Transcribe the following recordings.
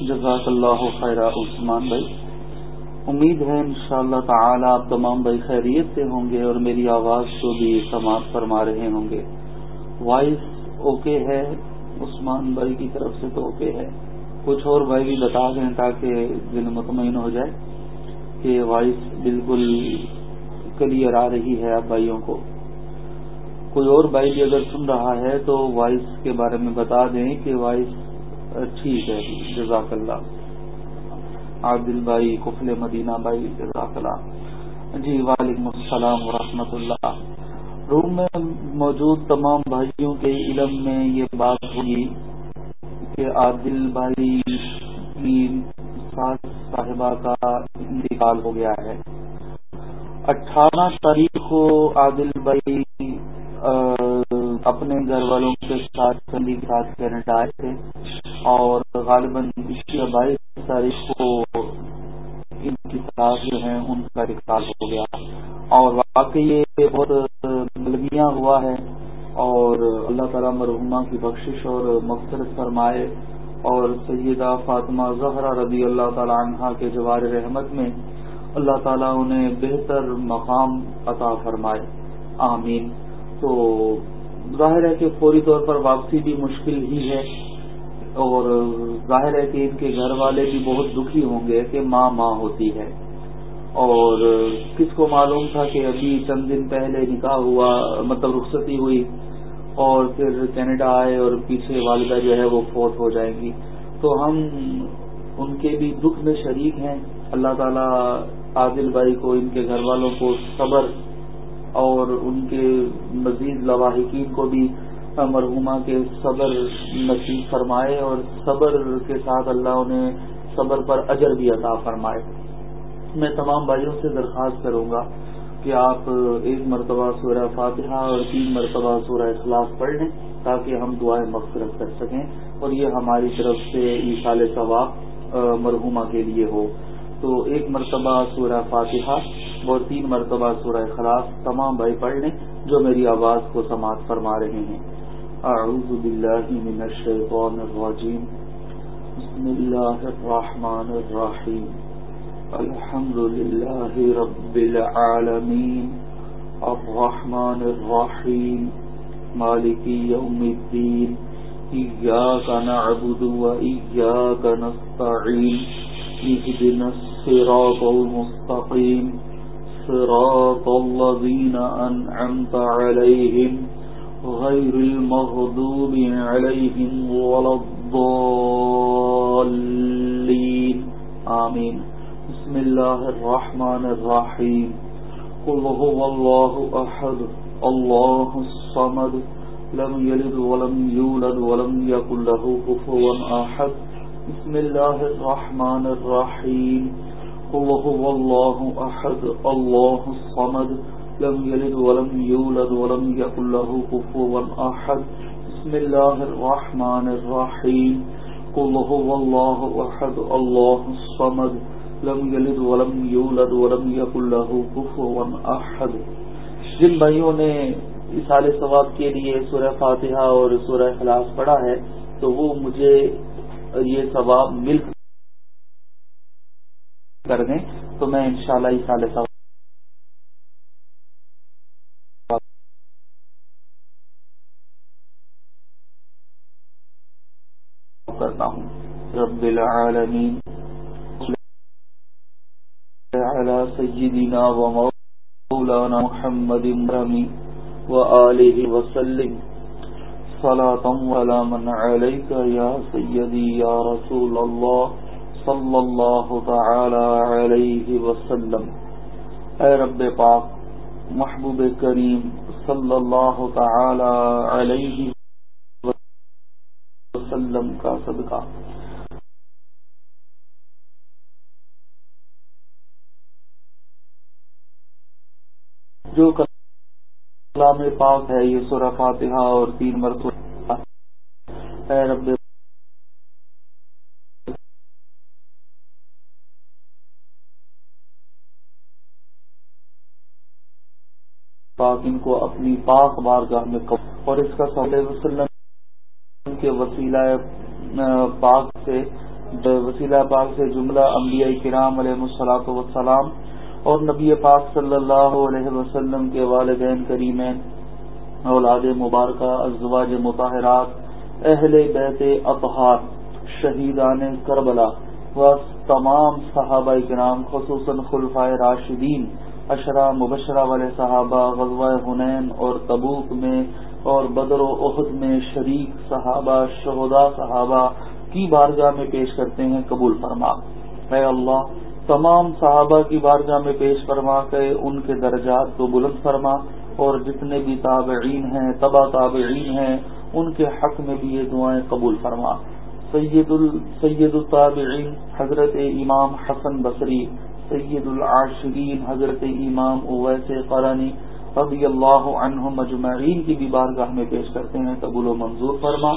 جزاک اللہ خیر عثمان بھائی۔ امید ہے انشاءاللہ تعالی آپ تمام بھائی خیریت سے ہوں گے اور میری آواز کو بھی سماعت فرما رہے ہوں گے۔ وائس اوکے ہے، عثمان بھائی کی طرف سے تو اوکے ہے۔ کچھ اور بھائی بھی بتا دیں تاکہ دل مطمئن ہو جائے کہ وائس بالکل کلیئر آ رہی ہے آپ بھائیوں کو۔ کوئی اور بھائی بھی اگر سن رہا ہے تو وائس کے بارے میں بتا دیں کہ وائس ٹھیک ہے، جزاک اللہ۔ عادل بھائی، کفل مدینہ بھائی، جزاک اللہ۔ جی وعلیکم السلام ورحمۃ اللہ۔ روم میں موجود تمام بھائیوں کے علم میں یہ بات ہوگی کہ عادل بھائی کی صاحبہ کا انتقال ہو گیا ہے۔ اٹھارہ تاریخ کو عادل بھائی اپنے گھر والوں کے ساتھ فیملی ساتھ کینیڈا آئے تھے اور غالباً بائیس تاریخ کو ان کی ساتھ جو ہیں ان کا انتقال ہو گیا۔ اور واقعی یہ بہت ملمیاں ہوا ہے اور اللہ تعالیٰ مرحوما کی بخشش اور مختلف فرمائے۔ اور سیدہ فاطمہ زہرا رضی اللہ تعالیٰ عنہ کے جوار رحمت میں اللہ تعالیٰ انہیں بہتر مقام عطا فرمائے۔ آمین۔ تو ظاہر ہے کہ فوری طور پر واپسی بھی مشکل ہی ہے اور ظاہر ہے کہ ان کے گھر والے بھی بہت دکھی ہوں گے کہ ماں ماں ہوتی ہے اور کس کو معلوم تھا کہ ابھی چند دن پہلے نکاح ہوا مطلب رخصتی ہوئی اور پھر کینیڈا آئے اور پیچھے والدہ جو ہے وہ فوت ہو جائے گی۔ تو ہم ان کے بھی دکھ میں شریک ہیں۔ اللہ تعالیٰ عادل بھائی کو، ان کے گھر والوں کو صبر اور ان کے مزید لواحقین کو بھی مرحوما کے صبر نصیب فرمائے اور صبر کے ساتھ اللہ انہیں صبر پر اجر بھی عطا فرمائے۔ میں تمام بھائیوں سے درخواست کروں گا کہ آپ ایک مرتبہ سورہ فاتحہ اور تین مرتبہ سورہ اخلاص پڑھ لیں تاکہ ہم دعائیں مغفرت کر سکیں اور یہ ہماری طرف سے ایسال ثواب مرحوما کے لیے ہو۔ تو ایک مرتبہ سورہ فاتحہ اور تین مرتبہ سورہ خلاص تمام بھائی پڑھ لیں جو میری آواز کو سماعت فرما رہے ہیں۔ اعوذ باللہ من الشیطان الرجیم۔ بسم اللہ الرحمن الرحیم۔ الحمد للہ رب العالمین۔ الرحمن الرحیم۔ مالک یوم الدین۔ ایاک نعبد و ایاک نستعین۔ اهدنا الصراط المستقيم صراط الذين أنعمت عليهم غير المغضوب عليهم ولا الضالين. آمين. بسم الله الرحمن الرحيم. قل هو الله أحد. الله الصمد. لم يلد ولم يولد ولم يكن له كفوا أحد. بسم الله الرحمن الرحيم. قل هو الله أحد، الله الصمد، لم يلد ولم يولد ولم يكن له كفوا أحد. بسم الله الرحمن الرحيم. قل هو الله أحد، الله الصمد، لم يلد ولم يولد ولم يكن له كفوا أحد. جن بھائیوں نے اسال ثواب کے لیے سورہ فاتحہ اور سورہ خلاص پڑھا ہے، تو وہ مجھے یہ ثواب مل کر دیں، تو میں انشاءاللہ شاء اللہ ثواب کرتا ہوں۔ رب العالمین، على سيدنا ومولانا محمد رمي وآله وسلم. صلاة ولا من عليك يا سيدي يا رسول الله. صلى الله تعالى عليه وسلم۔ اے رب پاک، محبوب کریم صلی اللہ تعالی علیہ وسلم کا صدقہ۔ جو کلام پاک ہے، یہ سورہ فاتحہ اور تین مرتبہ۔ اے رب پاک ان کو اپنی پاک بارگاہ میں قبول اور اس کا صلی اللہ علیہ وسلم کے وسیلہ پاک سے، وسیلہ پاک سے جملہ انبیاء کرام علیہ السلاط وسلام اور نبی پاک صلی اللہ علیہ وسلم کے والدین کریمین، اولاد مبارکہ، ازواج مطاہرات اہل بیت اطہار، شہیدان کربلا و تمام صحابہ کرام، خصوصاً خلفۂ راشدین اشرا مبشرہ والے صحابہ غزوہ حنین اور تبوک میں اور بدر و عہد میں شریک صحابہ شہدا صحابہ کی بارگاہ میں پیش کرتے ہیں قبول فرما۔ اے اللہ، تمام صحابہ کی بارگاہ میں پیش فرما کے ان کے درجات کو بلند فرما اور جتنے بھی تابعین ہیں تبا تابعین ہیں، ان کے حق میں بھی یہ دعائیں قبول فرما۔ سید سید الطابعین حضرت امام حسن بصری سید العاشرین حضرت امام اویس قرانی رضی اللہ عنہ مجمعین کی بھی بارگاہ میں پیش کرتے ہیں، قبول و منظور فرما۔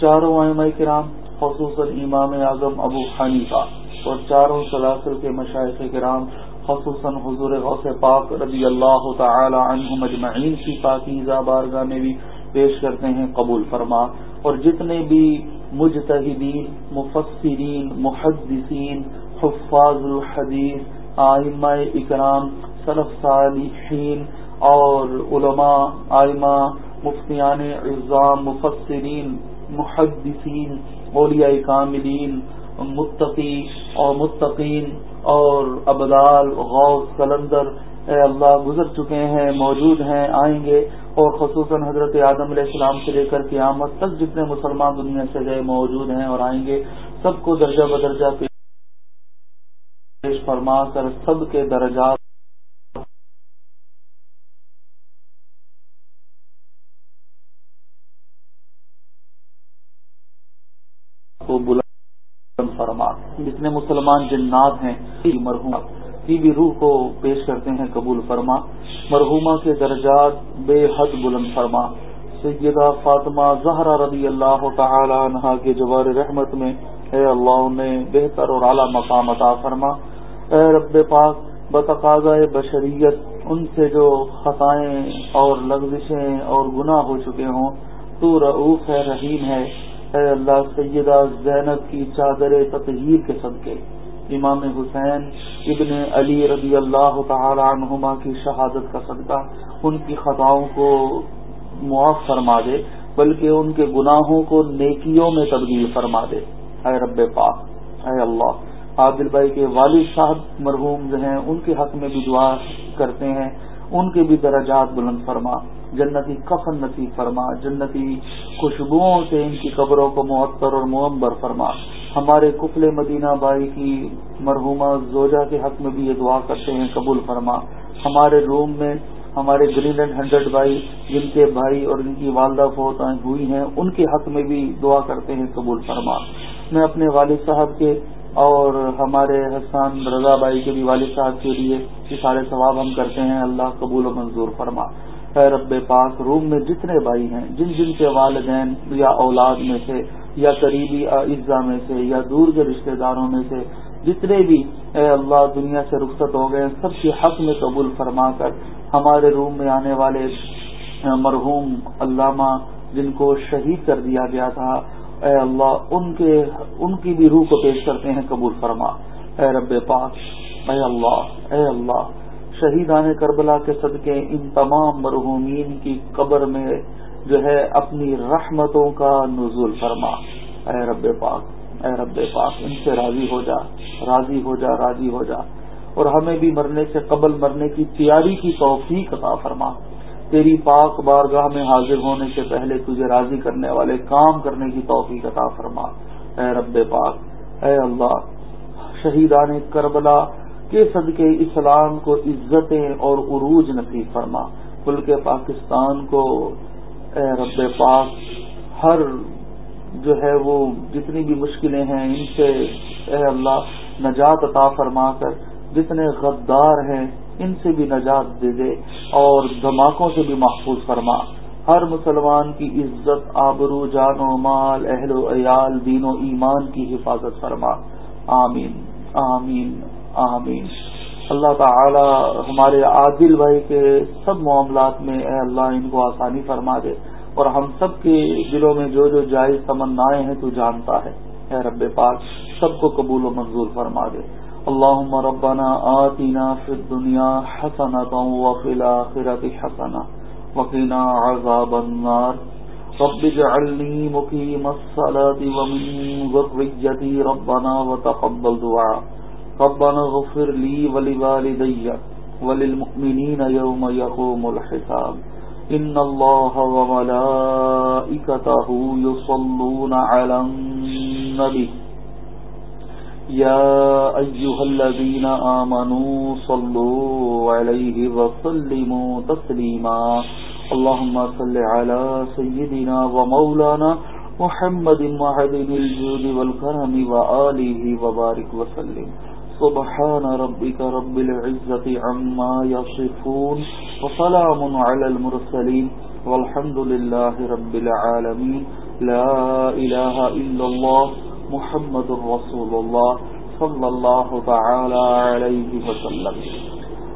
چاروں ائمہ کرام، خصوصاً امام اعظم ابو حنیفہ اور چاروں سلاسل کے مشاعث کرام، خصوصاً حضور غوث پاک رضی اللہ تعالی عنہ مجمعین کی پاکیزہ بارگاہ میں بھی پیش کرتے ہیں، قبول فرما۔ اور جتنے بھی مجتہدین، مفسرین، محدثین حفاظ الحدیث، آئمہ اکرام صلف صالحین اور علماء، آئمہ، مفتیان اعظام مفسرین، محدثین، اولیاء کاملین، متقی اور متقین اور ابدال غوث کلندر۔ اے اللہ، گزر چکے ہیں، موجود ہیں، آئیں گے اور خصوصاً حضرت آدم علیہ السلام سے لے کر قیامت تک جتنے مسلمان دنیا سے گئے، موجود ہیں اور آئیں گے۔ سب کو درجہ بدرجہ پیش فرما کر سب کے درجات کو بلند فرما۔ جتنے مسلمان جنات ہیں مرحوم کی بھی روح کو پیش کرتے ہیں، قبول فرما۔ مرحومہ کے درجات بے حد بلند فرما۔ سیدہ فاطمہ زہرا رضی اللہ تعالی عنہ کے جوار رحمت میں، اے اللہ نے بہتر اور اعلیٰ مقام عطا فرما۔ اے رب پاک بتقاض بشریت، ان سے جو خطائیں اور لغزشیں اور گناہ ہو چکے ہوں، تو رعوف ہے، رحیم ہے۔ اے اللہ، سیدہ زینب کی چادر تطہیر کے صدقے۔ امام حسین ابن علی رضی اللہ تعالی عنہما کی شہادت کا صدقہ ان کی خطاؤں کو معاف فرما دے، بلکہ ان کے گناہوں کو نیکیوں میں تبدیل فرما دے۔ اے رب پاک، اے اللہ عادل بھائی کے والد صاحب مرحوم جو ہیں، ان کے حق میں بھی دعا کرتے ہیں، ان کے بھی درجات بلند فرما، جنتی کفن نصیب فرما، جنتی خوشبوؤں سے ان کی قبروں کو معطر اور معمبر فرما۔ ہمارے کفل مدینہ بائی کی مرحومہ زوجہ کے حق میں بھی یہ دعا کرتے ہیں، قبول فرما۔ ہمارے روم میں ہمارے گرین اینڈ ہنڈریڈ بھائی، جن کے بھائی اور ان کی والدہ فوت ہوئی ہیں، ان کے حق میں بھی دعا کرتے ہیں، قبول فرما۔ میں اپنے والد صاحب کے اور ہمارے حسان رضا بھائی کے بھی والد صاحب کے لیے یہ سارے ثواب ہم کرتے ہیں، اللہ قبول و منظور فرما۔ اے رب پاک، روم میں جتنے بھائی ہیں، جن جن کے والدین یا اولاد میں سے، یا قریبی اعزا میں سے، یا دور کے رشتہ داروں میں سے، جتنے بھی اے اللہ دنیا سے رخصت ہو گئے سب کے حق میں قبول فرما کر ہمارے روم میں آنے والے مرحوم علامہ جن کو شہید کر دیا گیا تھا اے اللہ، ان کے، ان کی بھی روح کو پیش کرتے ہیں، قبول فرما۔ اے رب پاک، اے اللہ اے اللہ، شہیدان کربلا کے صدقے، ان تمام مرحومین کی قبر میں جو ہے، اپنی رحمتوں کا نزول فرما۔ اے رب پاک، اے رب پاک، ان سے راضی ہو جا، راضی ہو جا، راضی ہو جا۔ اور ہمیں بھی مرنے سے قبل مرنے کی تیاری کی توفیق عطا فرما۔ تیری پاک بارگاہ میں حاضر ہونے سے پہلے تجھے راضی کرنے والے، کام کرنے کی توفیق عطا فرما۔ اے رب پاک، اے اللہ، شہیدان کربلا، کے صدقے اسلام کو عزتیں اور عروج نصیب فرما۔ ملک پاکستان کو اے رب پاک، ہر جو ہے وہ جتنی بھی مشکلیں ہیں، ان سے اے اللہ نجات عطا فرما کر، جتنے غدار ہیں ان سے بھی نجات دے دے اور دھماکوں سے بھی محفوظ فرما۔ ہر مسلمان کی عزت، آبرو، جان و مال، اہل و عیال، دین و ایمان کی حفاظت فرما۔ آمین آمین آمین۔ اللہ تعالی ہمارے عادل بھائی کے سب معاملات میں اے اللہ ان کو آسانی فرما دے۔ اور ہم سب کے دلوں میں جو جو جائز تمنائیں ہیں تو جانتا ہے۔ اے رب پاک، سب کو قبول و منظور فرما دے۔ اللهم ربنا آتنا في الدنيا حسنة وفي الآخرة حسنة وقنا عذاب النار. رب اجعلني مقيم الصلاة ومن ذريتي ربنا وتقبل دعاء. ربنا اغفر لي ولوالدي وللمؤمنين يوم يقوم الحساب. إن الله وملائكته يصلون على النبي. يا أيها الذين آمنوا صلوا عليه وسلموا تسليما. اللهم صل على سيدنا ومولانا محمد معدن الجود والكرم وآله وبارك وسلم. سبحان ربك رب العزة عما يصفون وسلام على المرسلين. والحمد لله رب العالمين. لا إله إلا الله. محمد رسول اللہ صلی اللہ تعالی علیہ وسلم۔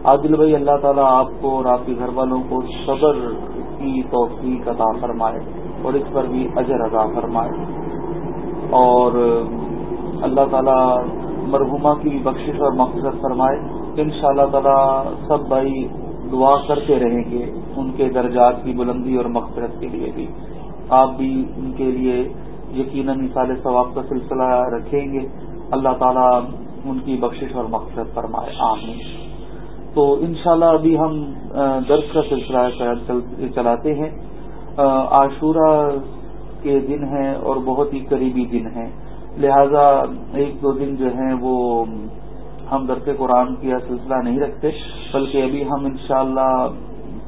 عادل بھائی، اللہ تعالیٰ آپ کو اور آپ کے گھر والوں کو صبر کی توفیق عطا فرمائے اور اس پر بھی اجر ادا فرمائے۔ اور اللہ تعالیٰ مرحوما کی بھی بخشش اور مقصد فرمائے۔ ان شاء اللہ تعالیٰ سب بھائی دعا کرتے رہیں گے ان کے درجات کی بلندی اور مقصد کے لیے بھی۔ آپ بھی ان کے لیے یقیناً مثال ثواب کا سلسلہ رکھیں گے۔ اللہ تعالیٰ ان کی بخشش اور مقصد فرمائے۔ آمین۔ تو انشاءاللہ ابھی ہم درس کا سلسلہ چلاتے ہیں۔ عاشورہ کے دن ہیں اور بہت ہی قریبی دن ہیں۔ لہذا ایک دو دن جو ہیں وہ ہم درس قرآن کی سلسلہ نہیں رکھتے، بلکہ ابھی ہم انشاءاللہ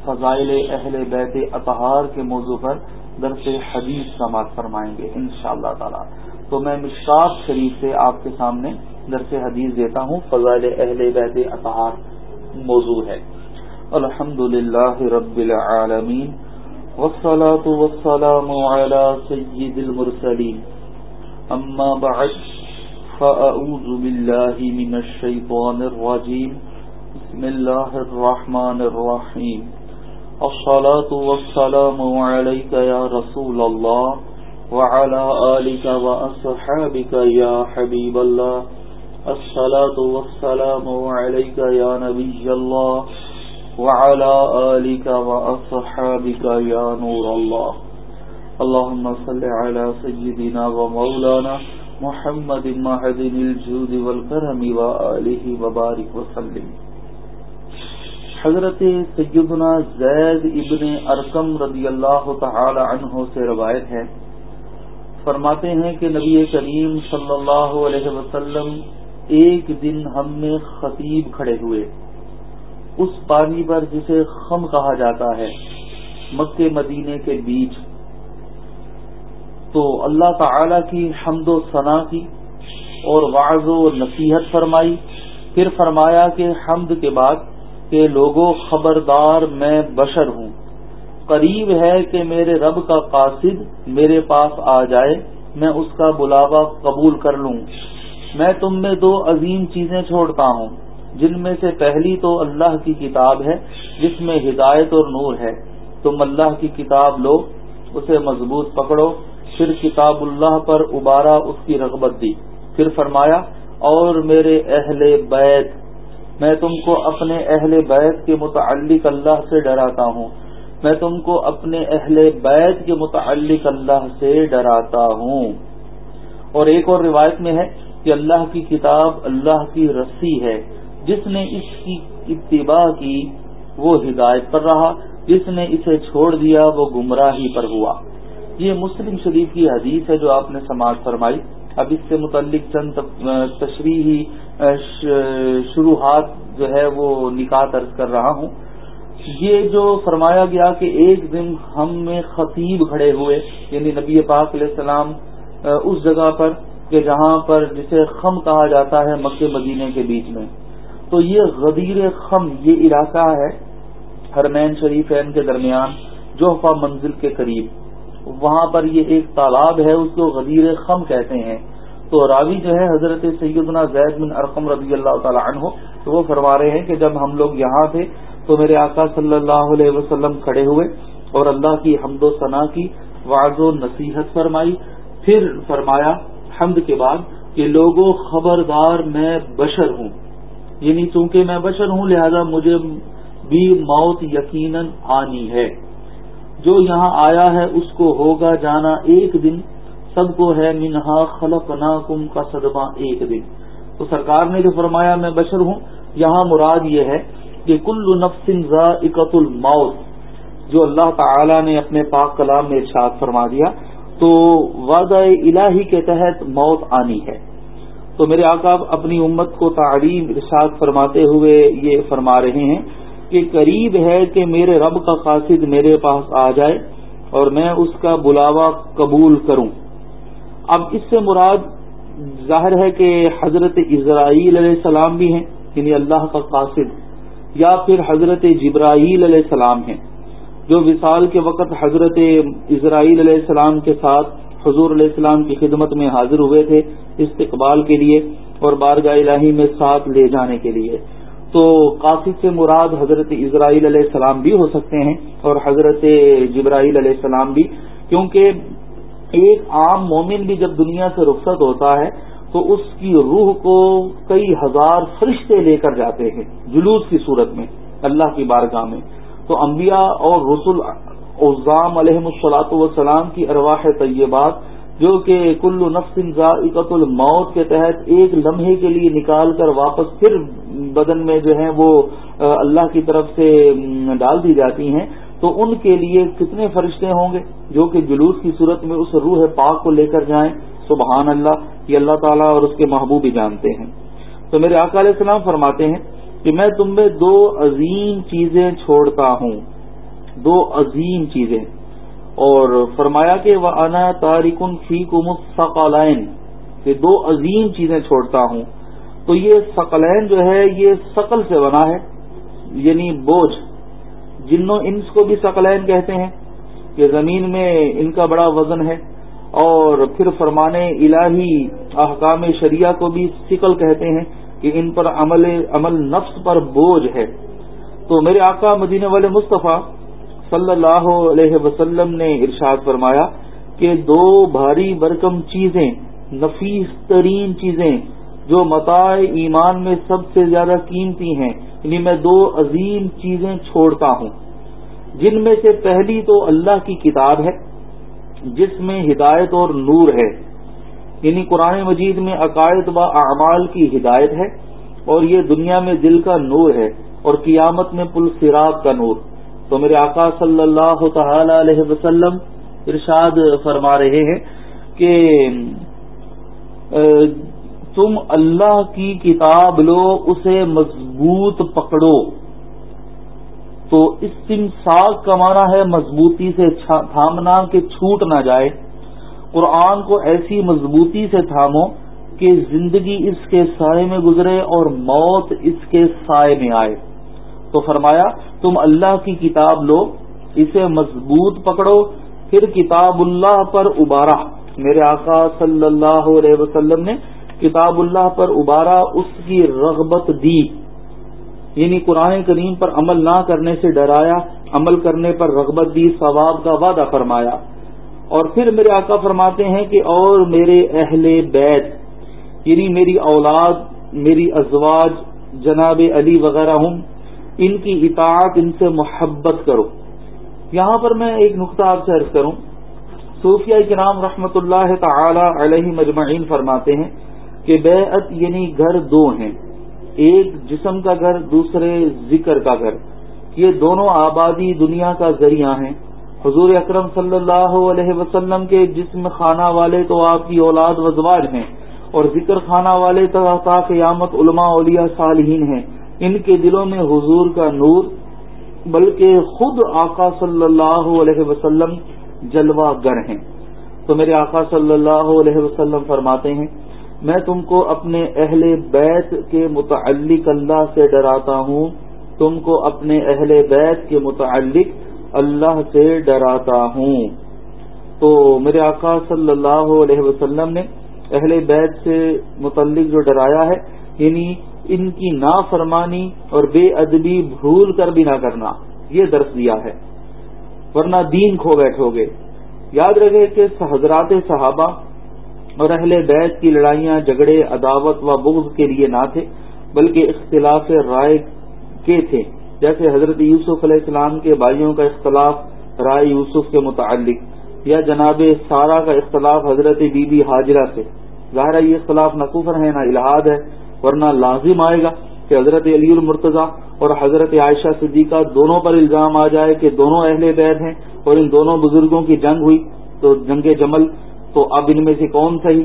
فضائل اہل بیت اطہار کے موضوع پر درس حدیث سماعت فرمائیں گے ان شاء اللہ تعالی۔ تو میں مشکات شریف سے آپ کے سامنے درس حدیث دیتا ہوں۔ فضائل اہل بیت اطہار موضوع ہے۔ الحمد للہ رب العالمین والصلاة والسلام على سید المرسلین۔ اما بعد فأعوذ باللہ من الشیطان الرجیم۔ بسم اللہ الرحمن الرحیم۔ الصلاة والسلام عليك يا رسول الله وعلى آلك وأصحابك يا حبيب الله. الصلاة والسلام عليك يا نبي الله وعلى آلك وأصحابك يا نور الله. اللهم صل على سيدنا ومولانا محمد معدن الجود والكرم وآله وبارك وسلم. حضرت سیدنا زید ابن ارکم رضی اللہ تعالی عنہ سے روایت ہے۔ فرماتے ہیں کہ نبی کریم صلی اللہ علیہ وسلم ایک دن ہم میں خطیب کھڑے ہوئے۔ اس پانی پر جسے خم کہا جاتا ہے مکے مدینے کے بیچ۔ تو اللہ تعالی کی حمد و ثنا کی اور واض و نصیحت فرمائی۔ پھر فرمایا کہ حمد کے بعد کہ لوگوں خبردار میں بشر ہوں۔ قریب ہے کہ میرے رب کا قاصد میرے پاس آ جائے، میں اس کا بلاوا قبول کر لوں۔ میں تم میں دو عظیم چیزیں چھوڑتا ہوں، جن میں سے پہلی تو اللہ کی کتاب ہے، جس میں ہدایت اور نور ہے۔ تم اللہ کی کتاب لو، اسے مضبوط پکڑو، پھر کتاب اللہ پر ابارا اس کی رغبت دی۔ پھر فرمایا، اور میرے اہل بیت میں تم کو اپنے اہل بیت کے متعلق اللہ سے ڈراتا ہوں۔ میں تم کو اپنے اہل بیت کے متعلق اللہ سے ڈراتا ہوں۔ اور ایک اور روایت میں ہے کہ اللہ کی کتاب اللہ کی رسی ہے۔ جس نے اس کی اتباع کی، وہ ہدایت پر رہا۔ جس نے اسے چھوڑ دیا، وہ گمراہی پر ہوا۔ یہ مسلم شریف کی حدیث ہے جو آپ نے سماج فرمائی۔ اب اس سے متعلق چند تشریحی شروحات جو ہے وہ نکاح طرز کر رہا ہوں۔ یہ جو فرمایا گیا کہ ایک دن ہم میں خطیب کھڑے ہوئے یعنی نبی پاک علیہ السلام اس جگہ پر کہ جہاں پر جسے خم کہا جاتا ہے مکہ مدینے کے بیچ میں۔ تو یہ غدیر خم، یہ علاقہ ہے ہرمین شریفین کے درمیان جوحفہ منزل کے قریب۔ وہاں پر یہ ایک تالاب ہے، اس کو غدیر خم کہتے ہیں۔ تو راوی جو ہے حضرت سیدنا زید بن ارقم رضی اللہ تعالی عنہ، تو وہ فرما رہے ہیں کہ جب ہم لوگ یہاں تھے تو میرے آقا صلی اللہ علیہ وسلم کھڑے ہوئے اور اللہ کی حمد و ثنا کی واض و نصیحت فرمائی۔ پھر فرمایا، حمد کے بعد کہ لوگوں خبردار میں بشر ہوں۔ یعنی چونکہ میں بشر ہوں، لہذا مجھے بھی موت یقیناً آنی ہے۔ جو یہاں آیا ہے، اس کو ہوگا جانا ایک دن۔ سب کو ہے، منہا خلق کم کا صدمہ ایک دن۔ تو سرکار نے جو فرمایا، میں بشر ہوں، یہاں مراد یہ ہے کہ کل نفس ذائقت الموت، جو اللہ تعالی نے اپنے پاک کلام میں ارشاد فرما دیا، تو وعدہ الہی کے تحت موت آنی ہے۔ تو میرے آقا اپنی امت کو تعلیم، ارشاد فرماتے ہوئے یہ فرما رہے ہیں کہ قریب ہے کہ میرے رب کا قاصد میرے پاس آ جائے اور میں اس کا بلاوا قبول کروں۔ اب اس سے مراد ظاہر ہے کہ حضرت اسرائیل علیہ السلام بھی ہیں یعنی اللہ کا قاصد، یا پھر حضرت جبرائیل علیہ السلام ہیں، جو وصال کے وقت حضرت اسرائیل علیہ السلام کے ساتھ حضور علیہ السلام کی خدمت میں حاضر ہوئے تھے استقبال کے لیے اور بارگاہ الہی میں ساتھ لے جانے کے لیے۔ تو قاصد سے مراد حضرت اسرائیل علیہ السلام بھی ہو سکتے ہیں اور حضرت جبرائیل علیہ السلام بھی، کیونکہ ایک عام مومن بھی جب دنیا سے رخصت ہوتا ہے تو اس کی روح کو کئی ہزار فرشتے لے کر جاتے ہیں جلوس کی صورت میں، اللہ کی بارگاہ میں۔ تو انبیاء اور رسول عزام علیہ السلاط والسلام کی ارواح طیبات، جو کہ کل نفس ذائقت الموت کے تحت ایک لمحے کے لیے نکال کر واپس پھر بدن میں جو ہے وہ اللہ کی طرف سے ڈال دی جاتی ہیں۔ تو ان کے لیے کتنے فرشتے ہوں گے جو کہ جلوس کی صورت میں اس روح پاک کو لے کر جائیں؟ سبحان اللہ، یہ اللہ تعالیٰ اور اس کے محبوب ہی جانتے ہیں۔ تو میرے آقا علیہ السلام فرماتے ہیں کہ میں تم میں دو عظیم چیزیں چھوڑتا ہوں۔ دو عظیم چیزیں۔ اور فرمایا کہ وہ انا تارکن فی کو مستقلائن یہ دو عظیم چیزیں چھوڑتا ہوں۔ تو یہ سقلین جو ہے، یہ سقل سے بنا ہے یعنی بوجھ۔ جنوں انس کو بھی سقلین کہتے ہیں کہ زمین میں ان کا بڑا وزن ہے اور پھر فرمانے الہی احکام شریعہ کو بھی سکل کہتے ہیں کہ ان پر عمل عمل نفس پر بوجھ ہے۔ تو میرے آقا مدینہ والے مصطفیٰ صلی اللہ علیہ وسلم نے ارشاد فرمایا کہ دو بھاری برکم چیزیں، نفیس ترین چیزیں جو متاع ایمان میں سب سے زیادہ قیمتی ہیں یعنی میں دو عظیم چیزیں چھوڑتا ہوں۔ جن میں سے پہلی تو اللہ کی کتاب ہے، جس میں ہدایت اور نور ہے۔ یعنی قرآن مجید میں عقائد و اعمال کی ہدایت ہے اور یہ دنیا میں دل کا نور ہے اور قیامت میں پل سراب کا نور۔ تو میرے آقا صلی اللہ تعالی علیہ وسلم ارشاد فرما رہے ہیں کہ تم اللہ کی کتاب لو، اسے مضبوط پکڑو۔ تو اس استمساک کا معنی ہے مضبوطی سے تھامنا کہ چھوٹ نہ جائے۔ قرآن کو ایسی مضبوطی سے تھامو کہ زندگی اس کے سائے میں گزرے اور موت اس کے سائے میں آئے۔ تو فرمایا، تم اللہ کی کتاب لو، اسے مضبوط پکڑو، پھر کتاب اللہ پر ابارا میرے آقا صلی اللہ علیہ وسلم نے کتاب اللہ پر ابارا، اس کی رغبت دی۔ یعنی قرآن کریم پر عمل نہ کرنے سے ڈرایا، عمل کرنے پر رغبت دی، ثواب کا وعدہ فرمایا۔ اور پھر میرے آقا فرماتے ہیں کہ اور میرے اہل بیت یعنی میری اولاد، میری ازواج، جناب علی وغیرہ ہوں، ان کی اطاعت، ان سے محبت کرو۔ یہاں پر میں ایک نقطہ آپ سے عرض کروں۔ صوفیہ کے نام رحمت اللہ تعالی علیہ مجمعین فرماتے ہیں کہ بیعت یعنی گھر دو ہیں۔ ایک جسم کا گھر، دوسرے ذکر کا گھر۔ یہ دونوں آبادی دنیا کا ذریعہ ہیں۔ حضور اکرم صلی اللہ علیہ وسلم کے جسم خانہ والے تو آپ کی اولاد وزواج ہیں اور ذکر خانہ والے تو قیامت علماء اولیاء صالحین ہیں۔ ان کے دلوں میں حضور کا نور، بلکہ خود آقا صلی اللہ علیہ وسلم جلوہ گر ہیں۔ تو میرے آقا صلی اللہ علیہ وسلم فرماتے ہیں میں تم کو اپنے اہل بیت کے متعلق اللہ سے ڈراتا ہوں، تم کو اپنے اہل بیت کے متعلق اللہ سے ڈراتا ہوں۔ تو میرے آقا صلی اللہ علیہ وسلم نے اہل بیت سے متعلق جو ڈرایا ہے یعنی ان کی نافرمانی اور بے ادبی بھول کر بھی نہ کرنا، یہ درس دیا ہے۔ ورنہ دین کھو بیٹھو گے۔ یاد رکھے کہ حضرات صحابہ اور اہل بیت کی لڑائیاں، جھگڑے، عداوت و بغض کے لیے نہ تھے، بلکہ اختلاف رائے کے تھے۔ جیسے حضرت یوسف علیہ السلام کے بھائیوں کا اختلاف رائے یوسف کے متعلق، یا جناب سارا کا اختلاف حضرت بی بی حاجرہ سے۔ ظاہر یہ اختلاف نہ کفر ہے، نہ الحاد ہے، ورنہ لازم آئے گا کہ حضرت علی المرتضی اور حضرت عائشہ صدیقہ دونوں پر الزام آ جائے کہ دونوں اہل بیت ہیں اور ان دونوں بزرگوں کی جنگ ہوئی۔ تو جنگ جمل تو اب ان میں سے کون صحیح؟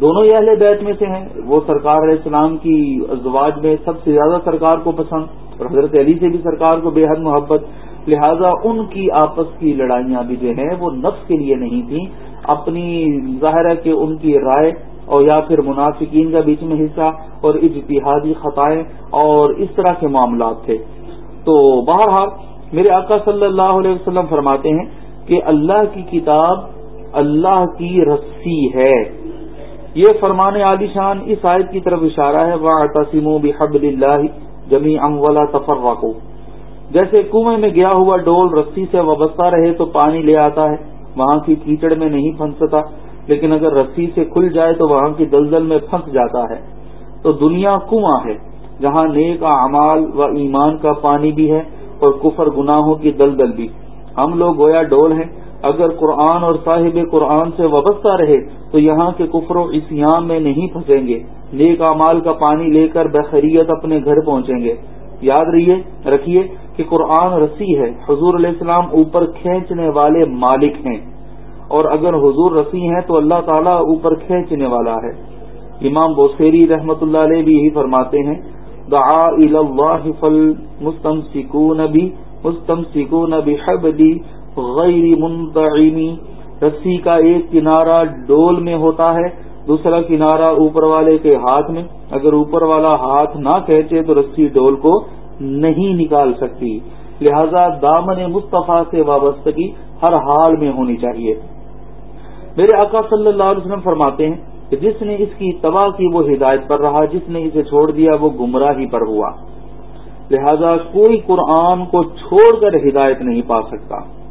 دونوں ہی اہل بیت میں سے ہیں۔ وہ سرکار علیہ السلام کی ازواج میں سب سے زیادہ سرکار کو پسند اور حضرت علی سے بھی سرکار کو بے حد محبت۔ لہذا ان کی آپس کی لڑائیاں بھی جو ہیں وہ نفس کے لیے نہیں تھیں۔ اپنی ظاہر ہے کہ ان کی رائے اور یا پھر منافقین کا بیچ میں حصہ اور اجتہادی خطائیں اور اس طرح کے معاملات تھے۔ تو بہرحال میرے آقا صلی اللہ علیہ وسلم فرماتے ہیں کہ اللہ کی کتاب اللہ کی رسی ہے۔ یہ فرمان عالی شان اس آیت کی طرف اشارہ ہے وہ تسیم و بحب اللہ جمی ام ولا تفر جیسے کنویں میں گیا ہوا ڈول رسی سے وابستہ رہے تو پانی لے آتا ہے، وہاں کی کیچڑ میں نہیں پھنستا، لیکن اگر رسی سے کھل جائے تو وہاں کی دلدل میں پھنس جاتا ہے۔ تو دنیا کنواں ہے، جہاں نیک اعمال و ایمان کا پانی بھی ہے اور کفر گناہوں کی دلدل بھی۔ ہم لوگ گویا ڈول ہیں اگر قرآن اور صاحب قرآن سے وابستہ رہے، تو یہاں کے کفر و اسیام میں نہیں پھنسیں گے۔ نیک اعمال کا پانی لے کر بخریت اپنے گھر پہنچیں گے۔ یاد رہیے، رکھیے کہ قرآن رسی ہے۔ حضور علیہ السلام اوپر کھینچنے والے مالک ہیں۔ اور اگر حضور رسی ہیں، تو اللہ تعالیٰ اوپر کھینچنے والا ہے۔ امام بوسیری رحمت اللہ علیہ بھی یہی فرماتے ہیں، دعا اللہ فل مستم سکون بھی مستم سکون بھی غیر منتعمی رسی کا ایک کنارہ ڈول میں ہوتا ہے، دوسرا کنارہ اوپر والے کے ہاتھ میں۔ اگر اوپر والا ہاتھ نہ کھینچے تو رسی ڈول کو نہیں نکال سکتی۔ لہذا دامن مصطفیٰ سے وابستگی ہر حال میں ہونی چاہیے۔ میرے آقا صلی اللہ علیہ وسلم فرماتے ہیں کہ جس نے اس کی تباہ کی وہ ہدایت پر رہا، جس نے اسے چھوڑ دیا وہ گمراہی پر ہوا۔ لہذا کوئی قرآن کو چھوڑ کر ہدایت نہیں پا سکتا۔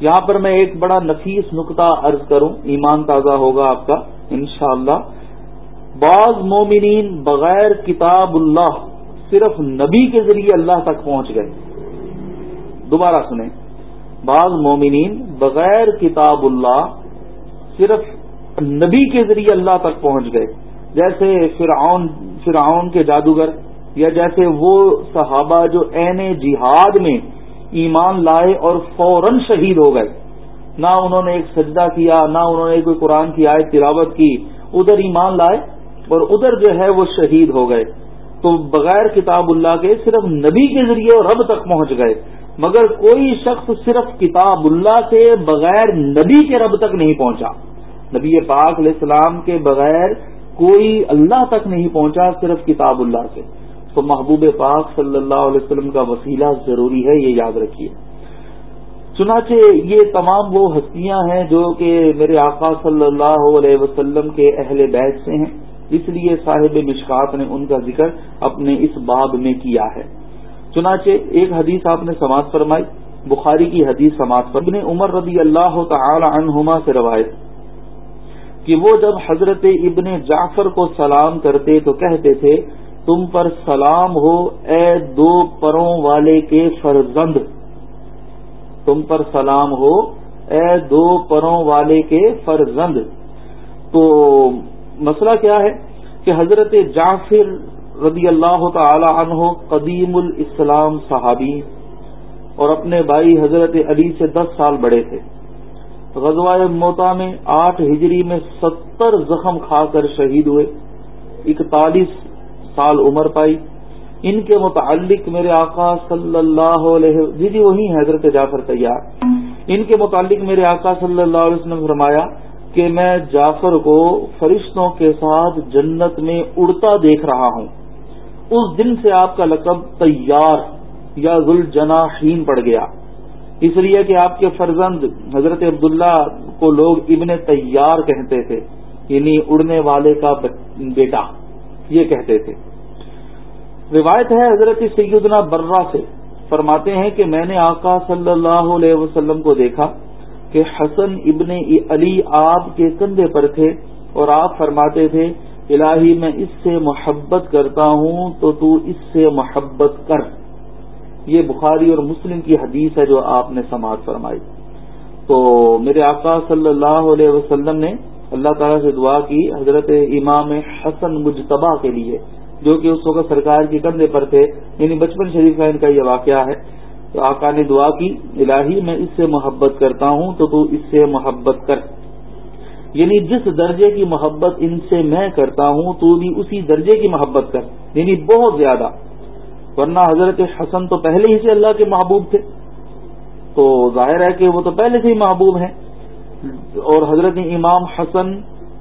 یہاں پر میں ایک بڑا نفیس نقطہ عرض کروں، ایمان تازہ ہوگا آپ کا، انشاءاللہ۔ بعض مومنین بغیر کتاب اللہ، صرف نبی کے ذریعے اللہ تک پہنچ گئے۔ دوبارہ سنیں۔ بعض مومنین بغیر کتاب اللہ، صرف نبی کے ذریعے اللہ تک پہنچ گئے۔ جیسے فرعون فرعون کے جادوگر، یا جیسے وہ صحابہ جو عین جہاد میں ایمان لائے اور فوراً شہید ہو گئے۔ نہ انہوں نے ایک سجدہ کیا، نہ انہوں نے کوئی قرآن کی آیت تلاوت کی، ادھر ایمان لائے اور ادھر جو ہے وہ شہید ہو گئے۔ تو بغیر کتاب اللہ کے صرف نبی کے ذریعے رب تک پہنچ گئے۔ مگر کوئی شخص صرف کتاب اللہ سے بغیر نبی کے رب تک نہیں پہنچا۔ نبی پاک علیہ السلام کے بغیر کوئی اللہ تک نہیں پہنچا، صرف کتاب اللہ سے۔ تو محبوب پاک صلی اللہ علیہ وسلم کا وسیلہ ضروری ہے، یہ یاد رکھیے۔ چنانچہ یہ تمام وہ ہستیاں ہیں جو کہ میرے آقا صلی اللہ علیہ وسلم کے اہل بیت سے ہیں، اس لیے صاحب مشکات نے ان کا ذکر اپنے اس باب میں کیا ہے۔ چنانچہ ایک حدیث آپ نے سماعت فرمائی، بخاری کی حدیث سماعت پر ابن عمر رضی اللہ تعالی عنہما سے روایت کہ وہ جب حضرت ابن جعفر کو سلام کرتے تو کہتے تھے تم پر سلام ہو، اے دو پروں والے کے فرزند۔ تم پر سلام ہو، اے دو پروں والے کے فرزند۔ تو مسئلہ کیا ہے کہ حضرت جعفر رضی اللہ تعالی عنہ قدیم الاسلام صحابی اور اپنے بھائی حضرت علی سے دس سال بڑے تھے۔ غزوہ موتا میں آٹھ ہجری میں ستر زخم کھا کر شہید ہوئے، اکتالیس سال عمر پائی۔ ان کے متعلق میرے آقا صلی اللہ علیہ جی جی وہی حضرت جعفر تیار۔ ان کے متعلق میرے آقا صلی اللہ علیہ وسلم فرمایا کہ میں جعفر کو فرشتوں کے ساتھ جنت میں اڑتا دیکھ رہا ہوں۔ اس دن سے آپ کا لقب تیار یا ذل جنا پڑ گیا۔ اس لیے کہ آپ کے فرزند حضرت عبداللہ کو لوگ ابن تیار کہتے تھے یعنی اڑنے والے کا بیٹا، یہ کہتے تھے۔ روایت ہے حضرت سیدنا برہ سے، فرماتے ہیں کہ میں نے آقا صلی اللہ علیہ وسلم کو دیکھا کہ حسن ابن علی آپ کے کندھے پر تھے اور آپ فرماتے تھے، الہی میں اس سے محبت کرتا ہوں تو تو اس سے محبت کر۔ یہ بخاری اور مسلم کی حدیث ہے جو آپ نے سماعت فرمائی۔ تو میرے آقا صلی اللہ علیہ وسلم نے اللہ تعالیٰ سے دعا کی، حضرت امام حسن مجتبہ کے لیے۔ جو کہ اس وقت سرکار کے کندھے پر تھے یعنی بچپن شریف کا ان کا یہ واقعہ ہے۔ تو آقا نے دعا کی، الہی، میں اس سے محبت کرتا ہوں تو تو اس سے محبت کر۔ یعنی جس درجے کی محبت ان سے میں کرتا ہوں تو بھی اسی درجے کی محبت کر یعنی بہت زیادہ۔ ورنہ حضرت حسن تو پہلے ہی سے اللہ کے محبوب تھے۔ تو ظاہر ہے کہ وہ تو پہلے سے ہی محبوب ہیں۔ اور حضرت امام حسن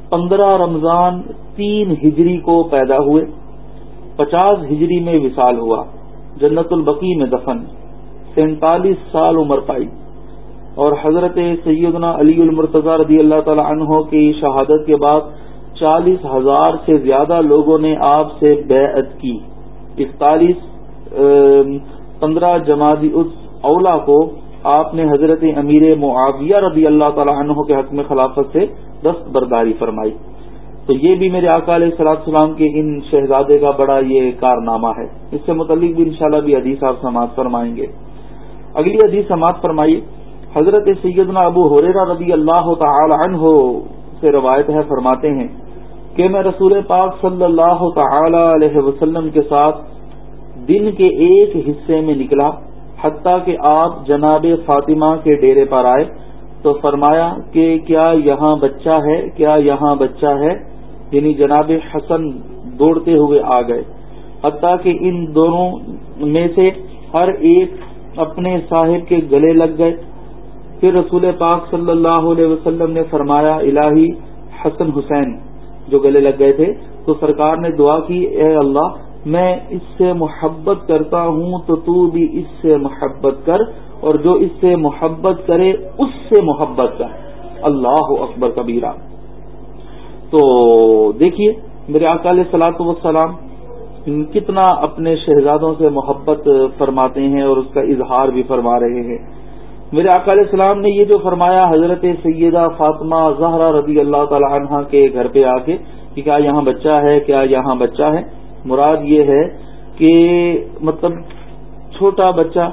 پندرہ رمضان تین ہجری کو پیدا ہوئے۔ پچاس ہجری میں وصال ہوا، جنت البقی میں دفن، سینتالیس سال عمر پائی۔ اور حضرت سیدنا علی المرتضی رضی اللہ تعالی عنہ کی شہادت کے بعد چالیس ہزار سے زیادہ لوگوں نے آپ سے بیعت کی۔ اکتالیس پندرہ جماعتی اولا کو آپ نے حضرت امیر معاویہ رضی اللہ تعالی عنہ کے حق میں خلافت سے دست برداری فرمائی۔ تو یہ بھی میرے آقا علیہ صلاح السلام کے ان شہزادے کا بڑا یہ کارنامہ ہے۔ اس سے متعلق بھی انشاءاللہ بھی حدیث آپ سماعت فرمائیں گے۔ اگلی حدیث سماعت فرمائیے۔ حضرت سیدنا ابو حریرہ رضی اللہ تعالی عنہ سے روایت ہے، فرماتے ہیں کہ میں رسول پاک صلی اللہ تعالی علیہ وسلم کے ساتھ دن کے ایک حصے میں نکلا، حتیٰ کہ آپ جناب فاطمہ کے ڈیرے پر آئے تو فرمایا کہ کیا یہاں بچہ ہے، کیا یہاں بچہ ہے؟ یعنی جناب حسن دوڑتے ہوئے آ گئے۔ حتیٰ کہ ان دونوں میں سے ہر ایک اپنے صاحب کے گلے لگ گئے۔ پھر رسول پاک صلی اللہ علیہ وسلم نے فرمایا، الہی حسن حسین، جو گلے لگ گئے تھے۔ تو سرکار نے دعا کی، اے اللہ، میں اس سے محبت کرتا ہوں تو تو بھی اس سے محبت کر، اور جو اس سے محبت کرے، اس سے محبت کر۔ اللہ اکبر کبیرہ۔ تو دیکھیے، میرے اکال سلاط وسلام کتنا اپنے شہزادوں سے محبت فرماتے ہیں اور اس کا اظہار بھی فرما رہے ہیں۔ میرے علیہ السلام نے یہ جو فرمایا، حضرت سیدہ فاطمہ زہرا رضی اللہ تعالی عنہ کے گھر پہ آ کے کہ کیا یہاں بچہ ہے، کیا یہاں بچہ ہے؟ مراد یہ ہے کہ مطلب چھوٹا بچہ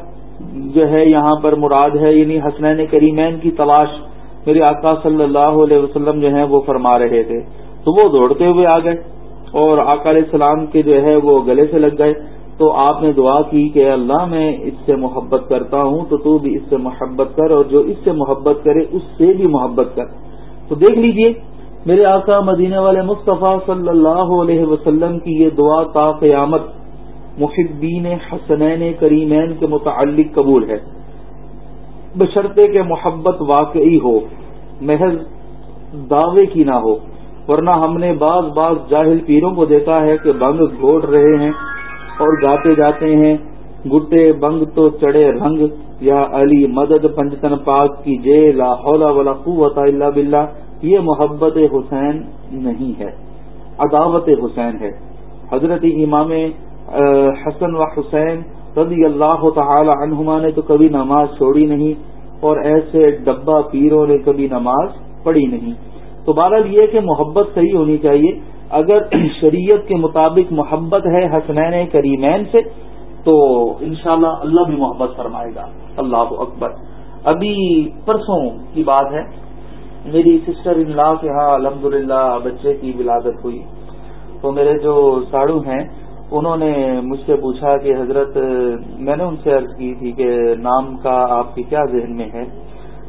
جو ہے، یہاں پر مراد ہے یعنی حسنین کریمین کی تلاش میرے آقا صلی اللہ علیہ وسلم جو ہیں وہ فرما رہے تھے۔ تو وہ دوڑتے ہوئے آ گئے اور آقا علیہ السلام کے جو ہے وہ گلے سے لگ گئے۔ تو آپ نے دعا کی کہ اللہ میں اس سے محبت کرتا ہوں، تو تو بھی اس سے محبت کر اور جو اس سے محبت کرے اس سے بھی محبت کر۔ تو دیکھ لیجیے، میرے آقا مدینے والے مصطفیٰ صلی اللہ علیہ وسلم کی یہ دعا تا قیامت محبین حسنین کریمین کے متعلق قبول ہے۔ بشرطے کے محبت واقعی ہو، محض دعوے کی نہ ہو۔ ورنہ ہم نے بعض بعض جاہل پیروں کو دیکھا ہے کہ بنگ گھوڑ رہے ہیں اور گاتے جاتے ہیں۔ گٹے بنگ تو چڑے رنگ، یا علی مدد پنجتن پاک کی جے لا حولا ولا قوت الا باللہ۔ یہ محبت حسین نہیں ہے، عداوت حسین ہے۔ حضرت امام حسن و حسین رضی اللہ تعالی عنہما نے تو کبھی نماز چھوڑی نہیں اور ایسے ڈبا پیروں نے کبھی نماز پڑھی نہیں۔ تو بہرحال یہ کہ محبت صحیح ہونی چاہیے۔ اگر شریعت کے مطابق محبت ہے حسنین کریمین سے، تو انشاءاللہ اللہ بھی محبت فرمائے گا۔ اللہ اکبر۔ ابھی پرسوں کی بات ہے۔ میری سسٹر ان لا کے ہاں الحمد بچے کی ولادت ہوئی۔ تو میرے جو ساڑو ہیں انہوں نے مجھ سے پوچھا کہ حضرت، میں نے ان سے عرض کی تھی کہ نام کا آپ کے کیا ذہن میں ہے؟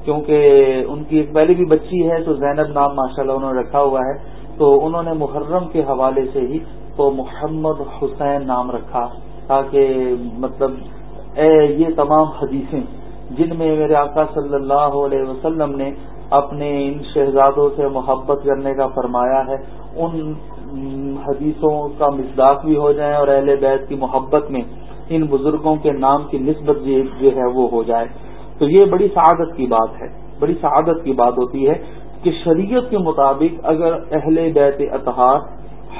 کیونکہ ان کی ایک پہلے بھی بچی ہے، تو زینب نام ماشاءاللہ انہوں نے رکھا ہوا ہے۔ تو انہوں نے محرم کے حوالے سے ہی تو محمد حسین نام رکھا، تاکہ مطلب اے یہ تمام حدیثیں جن میں میرے آقا صلی اللہ علیہ وسلم نے اپنے ان شہزادوں سے محبت کرنے کا فرمایا ہے، ان حدیثوں کا مزداق بھی ہو جائے اور اہل بیت کی محبت میں ان بزرگوں کے نام کی نسبت جو ہے وہ ہو جائے۔ تو یہ بڑی سعادت کی بات ہے۔ بڑی سعادت کی بات ہوتی ہے کہ شریعت کے مطابق اگر اہل بیت اطہار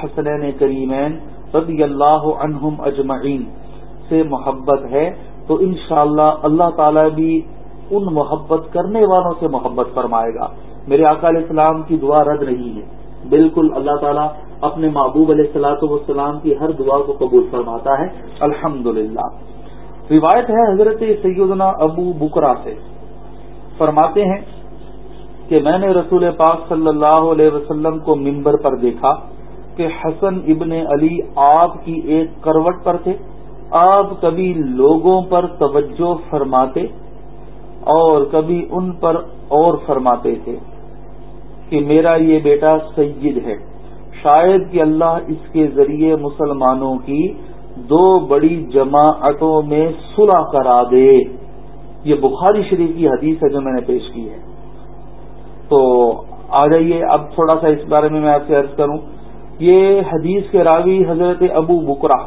حسنین کریمین رضی اللہ عنہم اجمعین سے محبت ہے، تو انشاءاللہ اللہ اللہ تعالی بھی ان محبت کرنے والوں سے محبت فرمائے گا۔ میرے آقا علیہ السلام کی دعا رد نہیں ہے۔ بالکل اللہ تعالیٰ اپنے محبوب علیہ السلاۃ والسلام کی ہر دعا کو قبول فرماتا ہے۔ الحمد روایت ہے حضرت سیدنا ابو بکرا سے۔ فرماتے ہیں کہ میں نے رسول پاک صلی اللہ علیہ وسلم کو ممبر پر دیکھا کہ حسن ابن علی آپ کی ایک کروٹ پر تھے۔ آپ کبھی لوگوں پر توجہ فرماتے اور کبھی ان پر اور فرماتے تھے کہ میرا یہ بیٹا سید ہے۔ شاید کہ اللہ اس کے ذریعے مسلمانوں کی دو بڑی جماعتوں میں صلح کرا دے۔ یہ بخاری شریف کی حدیث ہے جو میں نے پیش کی ہے۔ تو آ جائیے، اب تھوڑا سا اس بارے میں میں آپ سے عرض کروں۔ یہ حدیث کے راوی حضرت ابو بکرا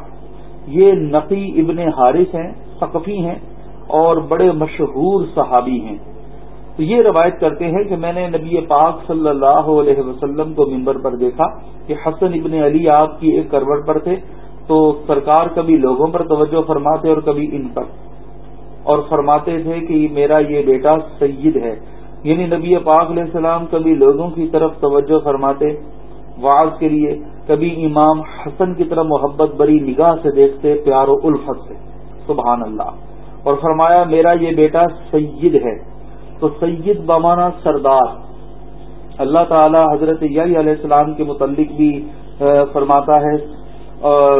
یہ نقی ابن حارث ہیں، ثقفی ہیں اور بڑے مشہور صحابی ہیں۔ تو یہ روایت کرتے ہیں کہ میں نے نبی پاک صلی اللہ علیہ وسلم کو ممبر پر دیکھا کہ حسن ابن علی آپ کی ایک کروٹ پر تھے، تو سرکار کبھی لوگوں پر توجہ فرماتے اور کبھی ان پر۔ اور فرماتے تھے کہ میرا یہ بیٹا سید ہے۔ یعنی نبی پاک علیہ السلام کبھی لوگوں کی طرف توجہ فرماتے واز کے لیے۔ کبھی امام حسن کی طرح محبت بری نگاہ سے دیکھتے، پیار و الفت سے۔ سبحان اللہ۔ اور فرمایا، میرا یہ بیٹا سید ہے۔ تو سید بامانہ سردار، اللہ تعالی حضرت یعی علیہ السلام کے متعلق بھی فرماتا ہے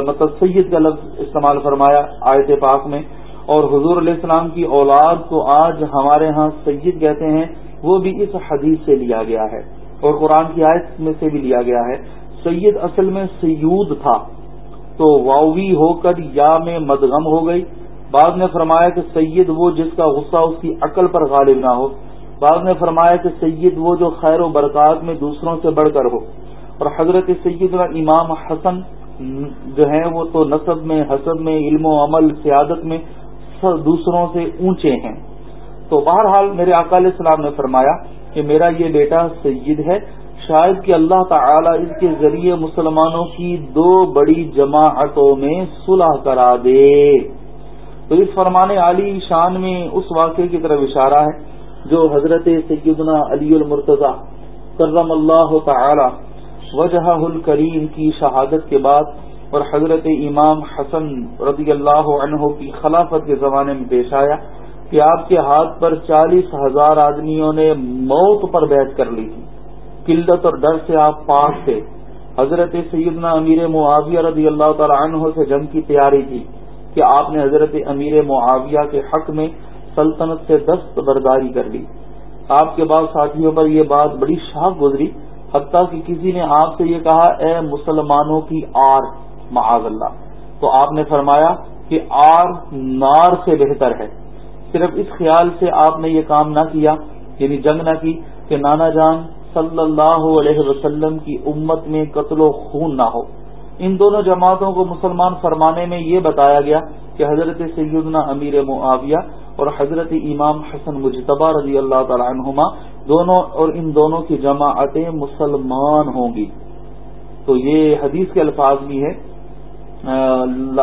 مطلب سید کا لفظ استعمال فرمایا آیت پاک میں، اور حضور علیہ السلام کی اولاد کو آج ہمارے ہاں سید کہتے ہیں، وہ بھی اس حدیث سے لیا گیا ہے، اور قرآن کی آیت میں سے بھی لیا گیا ہے۔ سید اصل میں سیود تھا، تو واوی ہو کر یا میں مدغم ہو گئی بعد نے فرمایا کہ سید وہ جس کا غصہ اس کی عقل پر غالب نہ ہو۔ بعد نے فرمایا کہ سید وہ جو خیر و برکات میں دوسروں سے بڑھ کر ہو۔ اور حضرت سید امام حسن جو ہیں وہ تو نصب میں حسب میں، علم و عمل، سیادت میں دوسروں سے اونچے ہیں۔ تو بہرحال میرے اقال السلام نے فرمایا کہ میرا یہ بیٹا سید ہے۔ شاید کہ اللہ تعالی اس کے ذریعے مسلمانوں کی دو بڑی جماعتوں میں صلح کرا دے۔ تو اس فرمان علی شان میں اس واقعے کی طرف اشارہ ہے، جو حضرت سیدنا علی المرتضی کرم اللہ تعالی وجہ الکریم کی شہادت کے بعد اور حضرت امام حسن رضی اللہ عنہ کی خلافت کے زمانے میں پیش آیا کہ آپ کے ہاتھ پر چالیس ہزار آدمیوں نے موت پر بیٹھ کر لی تھی۔ قلت اور ڈر سے آپ پاک تھے۔ حضرت سیدنا امیر معاویہ رضی اللہ تعالی عنہ سے جنگ کی تیاری تھی۔ کہ آپ نے حضرت امیر معاویہ کے حق میں سلطنت سے دست برداری کر لی۔ آپ کے بعد ساتھیوں پر یہ بات بڑی شاخ گزری، حتیٰ کہ کسی نے آپ سے یہ کہا، اے مسلمانوں کی آر، معاذ اللہ تو آپ نے فرمایا کہ آر نار سے بہتر ہے۔ صرف اس خیال سے آپ نے یہ کام نہ کیا یعنی جنگ نہ کی، کہ نانا جان صلی اللہ علیہ وسلم کی امت میں قتل و خون نہ ہو۔ ان دونوں جماعتوں کو مسلمان فرمانے میں یہ بتایا گیا کہ حضرت سیدنا امیر معاویہ اور حضرت امام حسن مجتبہ رضی اللہ تعالی عنہما دونوں اور ان دونوں کی جماعتیں مسلمان ہوں گی۔ تو یہ حدیث کے الفاظ بھی ہے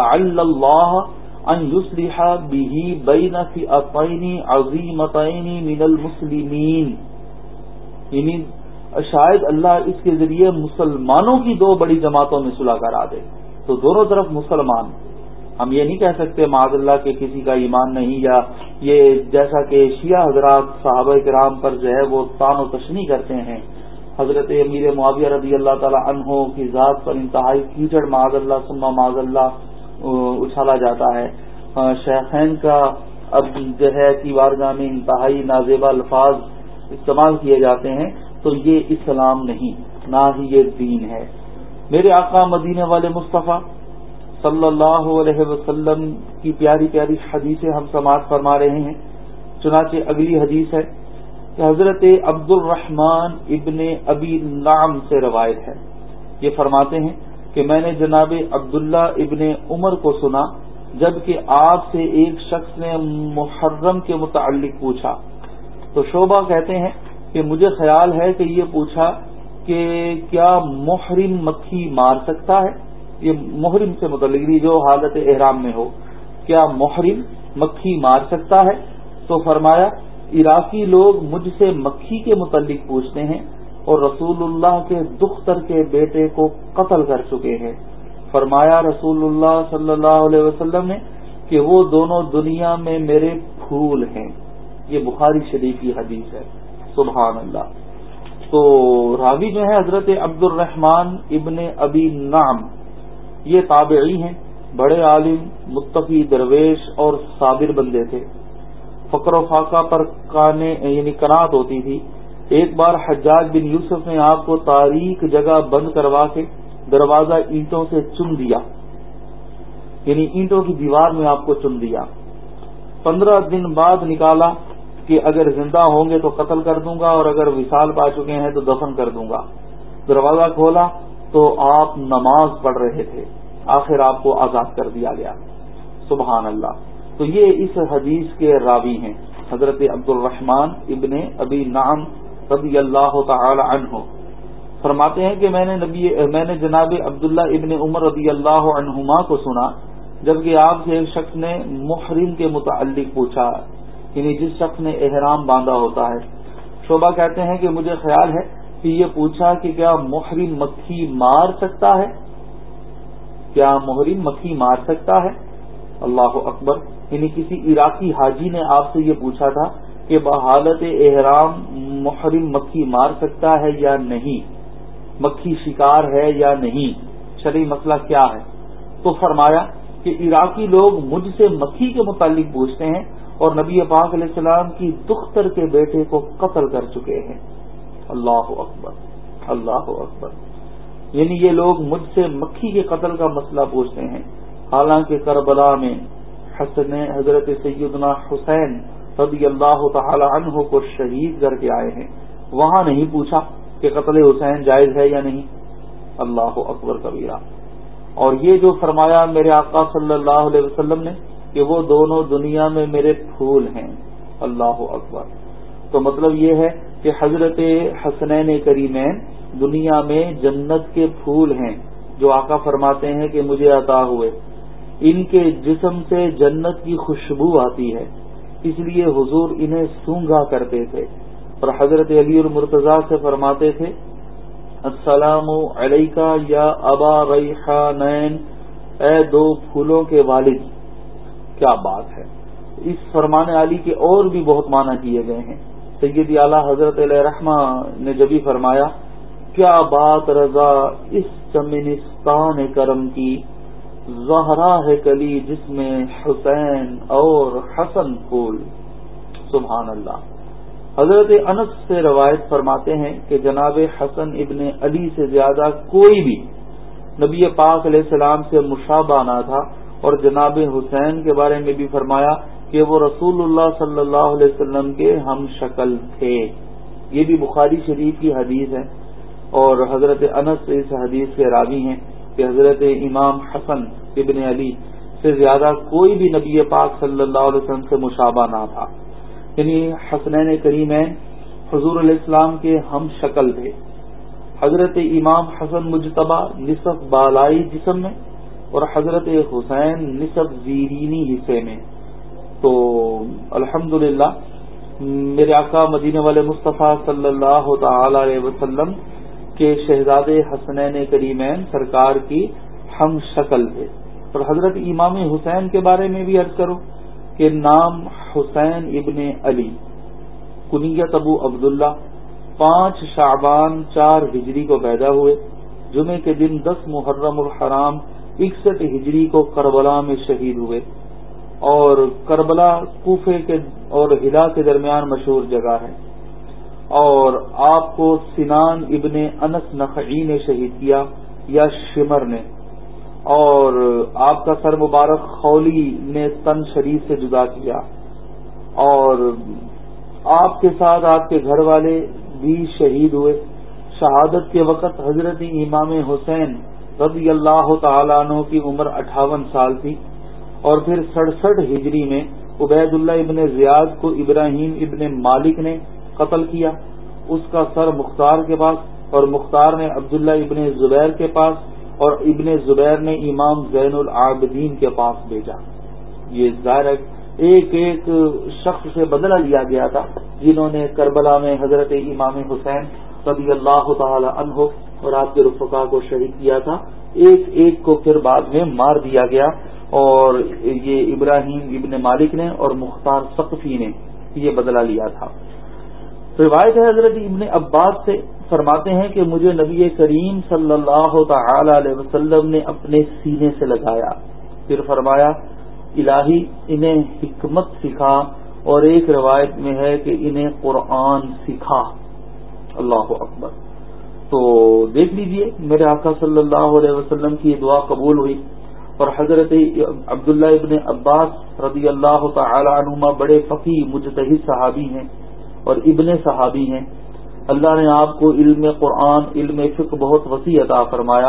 اللہ ان يصلح به بين فئتين عظيمتين من المسلمين یعنی شاید اللہ اس کے ذریعے مسلمانوں کی دو بڑی جماعتوں میں صلح کرا دے۔ تو دونوں طرف مسلمان۔ ہم یہ نہیں کہہ سکتے معذ اللہ کے کسی کا ایمان نہیں یا یہ جیسا کہ شیعہ حضرات صحابہ کرام پر جو ہے وہ تان و تشنی کرتے ہیں۔ حضرت امیر معاویہ رضی اللہ تعالی عنہ کی ذات پر انتہائی کیچڑ معذ اللہ سما معذ اللہ اچھالا جاتا ہے۔ شیخین کا اب جو ہے تیوارگاہ میں انتہائی نازیبا الفاظ استعمال کیے جاتے ہیں۔ تو یہ اسلام نہیں، نہ ہی یہ دین ہے۔ میرے آقا مدینے والے مصطفیٰ صلی اللہ علیہ وسلم کی پیاری پیاری حدیثیں ہم سماعت فرما رہے ہیں۔ چنانچہ اگلی حدیث ہے کہ حضرت عبد الرحمان ابن ابی نام سے روایت ہے۔ یہ فرماتے ہیں کہ میں نے جناب عبداللہ ابن عمر کو سنا، جبکہ آپ سے ایک شخص نے محرم کے متعلق پوچھا۔ تو شوبہ کہتے ہیں کہ مجھے خیال ہے کہ یہ پوچھا کہ کیا محرم مکھی مار سکتا ہے؟ یہ محرم سے متعلق جو حالت احرام میں ہو، کیا محرم مکھی مار سکتا ہے؟ تو فرمایا، عراقی لوگ مجھ سے مکھی کے متعلق پوچھتے ہیں اور رسول اللہ کے دختر کے بیٹے کو قتل کر چکے ہیں۔ فرمایا، رسول اللہ صلی اللہ علیہ وسلم نے کہ وہ دونوں دنیا میں میرے پھول ہیں۔ یہ بخاری شریف کی حدیث ہے۔ سبحان اللہ۔ تو راوی جو ہے حضرت عبد الرحمان ابن ابی نام یہ تابعی ہیں، بڑے عالم، متقی درویش اور صابر بندے تھے۔ فقر و فاقہ پر کانے یعنی کنات ہوتی تھی۔ ایک بار حجاج بن یوسف نے آپ کو تاریخ جگہ بند کروا کے دروازہ اینٹوں سے چن دیا۔ یعنی اینٹوں کی دیوار میں آپ کو چن دیا۔ پندرہ دن بعد نکالا۔ کہ اگر زندہ ہوں گے تو قتل کر دوں گا اور اگر وصال پا چکے ہیں تو دفن کر دوں گا۔ دروازہ کھولا تو آپ نماز پڑھ رہے تھے۔ آخر آپ کو آزاد کر دیا گیا۔ سبحان اللہ۔ تو یہ اس حدیث کے راوی ہیں۔ حضرت عبد الرحمان ابن ابی نام رضی اللہ تعالی عنہ۔ فرماتے ہیں کہ میں نے نبی، میں نے جناب عبداللہ ابن عمر رضی اللہ عنہما کو سنا، جبکہ آپ سے ایک شخص نے محرم کے متعلق پوچھا۔ یعنی جس شخص نے احرام باندھا ہوتا ہے۔ شعبہ کہتے ہیں کہ مجھے خیال ہے کہ یہ پوچھا کہ کیا محرم مکھی مار سکتا ہے؟ کیا محرم مکھی مار سکتا ہے؟ اللہ اکبر۔ یعنی کسی عراقی حاجی نے آپ سے یہ پوچھا تھا کہ بحالت احرام محرم مکھی مار سکتا ہے یا نہیں؟ مکھی شکار ہے یا نہیں؟ شرعی مسئلہ کیا ہے؟ تو فرمایا کہ عراقی لوگ مجھ سے مکھی کے متعلق پوچھتے ہیں اور نبی پاک علیہ السلام کی دختر کے بیٹے کو قتل کر چکے ہیں۔ اللہ اکبر اللہ اکبر۔ یعنی یہ لوگ مجھ سے مکھی کے قتل کا مسئلہ پوچھتے ہیں۔ حالانکہ کربلا میں حسن، حضرت سیدنا حسین رضی اللہ تعالی عنہ کو شہید کر کے آئے ہیں۔ وہاں نہیں پوچھا کہ قتل حسین جائز ہے یا نہیں۔ اللہ اکبر کبیرہ۔ اور یہ جو فرمایا میرے آقا صلی اللہ علیہ وسلم نے کہ وہ دونوں دنیا میں میرے پھول ہیں۔ اللہ اکبر۔ تو مطلب یہ ہے کہ حضرت حسنین کریمین دنیا میں جنت کے پھول ہیں، جو آقا فرماتے ہیں کہ مجھے عطا ہوئے۔ ان کے جسم سے جنت کی خوشبو آتی ہے، اس لیے حضور انہیں سونگا کرتے تھے۔ اور حضرت علی المرتضی سے فرماتے تھے، السلام علیکہ یا ابا ریحانین، اے دو پھولوں کے والد۔ کیا بات ہے۔ اس فرمان علی کے اور بھی بہت معنی کیے گئے ہیں۔ سید اعلی حضرت علیہ رحمہ نے جبھی فرمایا، کیا بات رضا اس چمنستان کرم کی، زہرا ہے کلی جس میں حسین اور حسن پھول۔ سبحان اللہ۔ حضرت انس سے روایت فرماتے ہیں کہ جناب حسن ابن علی سے زیادہ کوئی بھی نبی پاک علیہ السلام سے مشابہ نہ تھا۔ اور جناب حسین کے بارے میں بھی فرمایا کہ وہ رسول اللہ صلی اللہ علیہ وسلم کے ہم شکل تھے۔ یہ بھی بخاری شریف کی حدیث ہے اور حضرت انس اس حدیث کے راوی ہیں کہ حضرت امام حسن ابن علی سے زیادہ کوئی بھی نبی پاک صلی اللہ علیہ وسلم سے مشابہ نہ تھا۔ یعنی حسنین کریم حضور علیہ السلام کے ہم شکل تھے۔ حضرت امام حسن مجتبہ نصف بالائی جسم میں اور حضرت حسین نصف زیرینی حصے میں۔ تو الحمد میرے آقا مدینہ والے مصطفیٰ صلی اللہ تعالی علیہ وسلم کے شہزاد حسنین کریمین سرکار کی ہم شکل تھے اور حضرت امام حسین کے بارے میں بھی عرض کروں کہ نام حسین ابن علی، کنیت ابو عبداللہ، پانچ شعبان چار ہجری کو پیدا ہوئے جمعے کے دن دس محرم الحرام اکسٹھ ہجری کو کربلا میں شہید ہوئے اور کربلا کوفے کے اور ہلا کے درمیان مشہور جگہ ہے اور آپ کو سنان ابن انس نقعی نے شہید کیا یا شمر نے اور آپ کا سر مبارک خولی نے تن شریف سے جدا کیا اور آپ کے ساتھ آپ کے گھر والے بھی شہید ہوئے شہادت کے وقت حضرت امام حسین رضی اللہ تعالیٰ عنہ کی عمر اٹھاون سال تھی اور پھر سڑسٹھ ہجری میں عبید اللہ ابن زیاد کو ابراہیم ابن مالک نے قتل کیا۔ اس کا سر مختار کے پاس اور مختار نے عبداللہ ابن زبیر کے پاس اور ابن زبیر نے امام زین العابدین کے پاس بھیجا۔ یہ ظاہر ایک ایک شخص سے بدلہ لیا گیا تھا جنہوں نے کربلا میں حضرت امام حسین رضی اللہ تعالی عنہ اور آپ کے رفقا کو شہید کیا تھا۔ ایک ایک کو پھر بعد میں مار دیا گیا اور یہ ابراہیم ابن مالک نے اور مختار سقفی نے یہ بدلہ لیا تھا۔ روایت ہے حضرت ابن عباس سے، فرماتے ہیں کہ مجھے نبی کریم صلی اللہ تعالی علیہ وسلم نے اپنے سینے سے لگایا۔ پھر فرمایا، الہی، انہیں حکمت سکھا اور ایک روایت میں ہے کہ انہیں قرآن سکھا۔ اللہ اکبر۔ تو دیکھ لیجیے میرے آقا صلی اللہ علیہ وسلم کی یہ دعا قبول ہوئی اور حضرت عبداللہ ابن عباس رضی اللہ تعالی عنہما بڑے فقی مجتہد صحابی ہیں اور ابن صحابی ہیں۔ اللہ نے آپ کو علم قرآن، علم فقہ بہت وسیع عطا فرمایا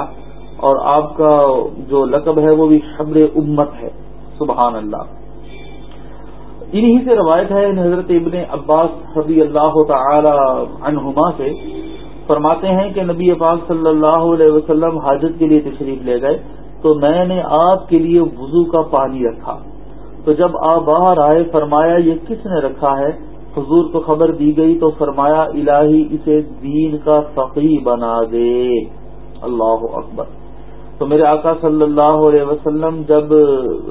اور آپ کا جو لقب ہے وہ بھی خبر امت ہے۔ سبحان اللہ۔ انہی سے روایت ہے حضرت ابن عباس رضی اللہ تعالی عنہما سے فرماتے ہیں کہ نبی پاک صلی اللہ علیہ وسلم حاجت کے لیے تشریف لے گئے تو میں نے آپ کے لیے وضو کا پانی رکھا۔ تو جب آپ باہر آئے، فرمایا، یہ کس نے رکھا ہے؟ حضور کو خبر دی گئی تو فرمایا، الہی، اسے دین کا فقی بنا دے۔ اللہ اکبر۔ تو میرے آقا صلی اللہ علیہ وسلم جب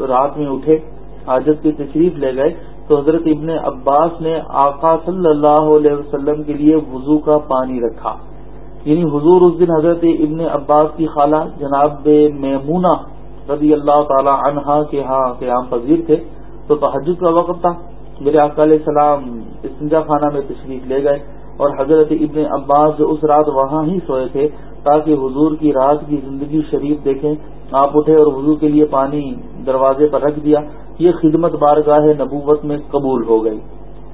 رات میں اٹھے، حاجت کی تشریف لے گئے تو حضرت ابن عباس نے آقا صلی اللہ علیہ وسلم کے لیے وضو کا پانی رکھا۔ یعنی حضور اس دن حضرت ابن عباس کی خالہ جناب میمونہ رضی اللہ تعالی عنہا کے ہاں قیام ہاں پذیر تھے۔ تو تحجد کا وقت تھا۔ میرے آقا علیہ السلام استنجا خانہ میں تشریف لے گئے اور حضرت ابن عباس جو اس رات وہاں ہی سوئے تھے تاکہ حضور کی رات کی زندگی شریف دیکھیں۔ آپ اٹھے اور وضو کے لیے پانی دروازے پر رکھ دیا۔ یہ خدمت بارگاہ نبوت میں قبول ہو گئی۔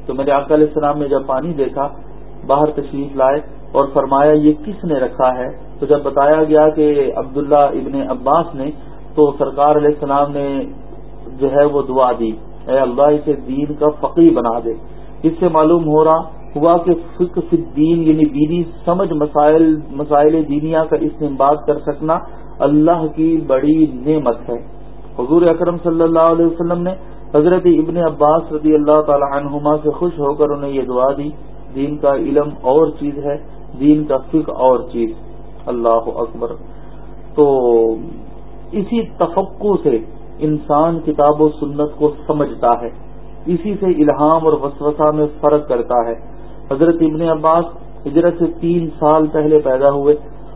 تو میرے آقا علیہ السلام نے جب پانی دیکھا، باہر تشریف لائے اور فرمایا یہ کس نے رکھا ہے؟ تو جب بتایا گیا کہ عبداللہ ابن عباس نے، تو سرکار علیہ السلام نے جو ہے وہ دعا دی۔ اے اللہ، اسے دین کا فقی بنا دے۔ اس سے معلوم ہو رہا ہوا کہ فکر دین یعنی دینی سمجھ مسائل مسائل دینیا کا استعمال کر سکنا اللہ کی بڑی نعمت ہے۔ حضور اکرم صلی اللہ علیہ وسلم نے حضرت ابن عباس رضی اللہ تعالی عنہما سے خوش ہو کر انہیں یہ دعا دی، دین کا علم اور چیز ہے، دین کا فکر اور چیز۔ اللہ اکبر۔ تو اسی تفقو سے انسان کتاب و سنت کو سمجھتا ہے۔ اسی سے الہام اور وسوسہ میں فرق کرتا ہے۔ حضرت ابن عباس ہجرت سے تین سال پہلے پیدا ہوئے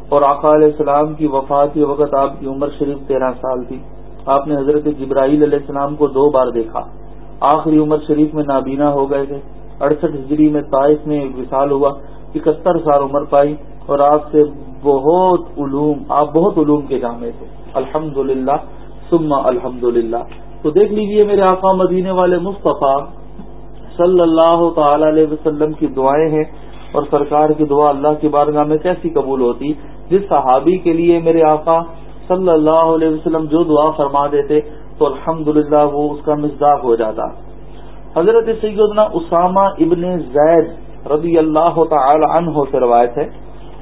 اور آقا علیہ السلام کی وفات کے وقت آپ کی عمر شریف تیرہ سال تھی۔ آپ نے حضرت جبرائیل علیہ السلام کو دو بار دیکھا۔ آخری عمر شریف میں نابینا ہو گئے تھے۔ اڑسٹھ ہجری میں طائف میں وصال ہوا۔ اکہتر سال عمر پائی اور آپ سے بہت علوم، آپ بہت علوم کے جامع تھے۔ الحمد للہ سما الحمد للہ تو دیکھ لیجیے میرے آقا مدینے والے مصطفیٰ صلی اللہ تعالی علیہ وسلم کی دعائیں ہیں اور سرکار کی دعا اللہ کی بارگاہ میں کیسی قبول ہوتی؟ جس صحابی کے لیے میرے آقا صلی اللہ علیہ وسلم جو دعا فرما دیتے تو الحمد وہ اس کا مزداق ہو جاتا۔ حضرت سیدنا اسامہ ابن زید رضی اللہ تعالی عنہ سے روایت ہے۔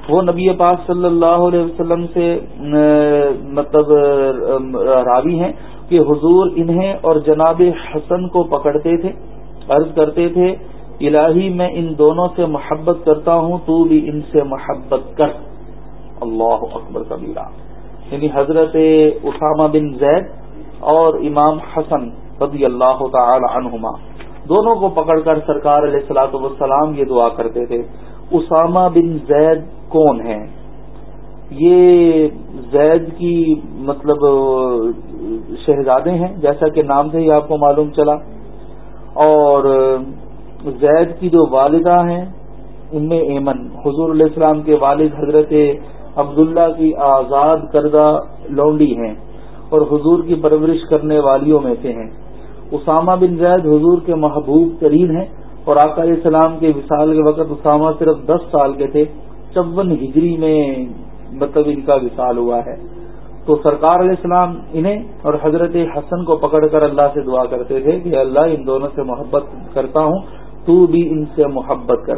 وہ نبی پاک صلی اللہ علیہ وسلم سے مطلب راوی ہیں کہ حضور انہیں اور جناب حسن کو پکڑتے تھے، عرض کرتے تھے، الہی میں ان دونوں سے محبت کرتا ہوں، تو بھی ان سے محبت کر۔ اللہ اکبر کبیرہ۔ یعنی حضرت اسامہ بن زید اور امام حسن رضی اللہ تعالی عنہما۔ دونوں کو پکڑ کر سرکار علیہ السلاۃ والسلام یہ دعا کرتے تھے، اسامہ بن زید کون ہے یہ زید کی مطلب شہزادے ہیں، جیسا کہ نام سے ہی آپ کو معلوم چلا۔ اور زید کی جو والدہ ہیں، ان میں ایمن، حضور علیہ السلام کے والد حضرت عبداللہ کی آزاد کردہ لونڈی ہیں اور حضور کی پرورش کرنے والیوں میں سے ہیں۔ اسامہ بن زید حضور کے محبوب ترین ہیں اور آقا علیہ السلام کے وصال کے وقت اسامہ صرف دس سال کے تھے۔ چون ہجری میں مطلب ان کا وصال ہوا ہے۔ تو سرکار علیہ السلام انہیں اور حضرت حسن کو پکڑ کر اللہ سے دعا کرتے تھے کہ اللہ ان دونوں سے محبت کرتا ہوں، تو بھی ان سے محبت کر۔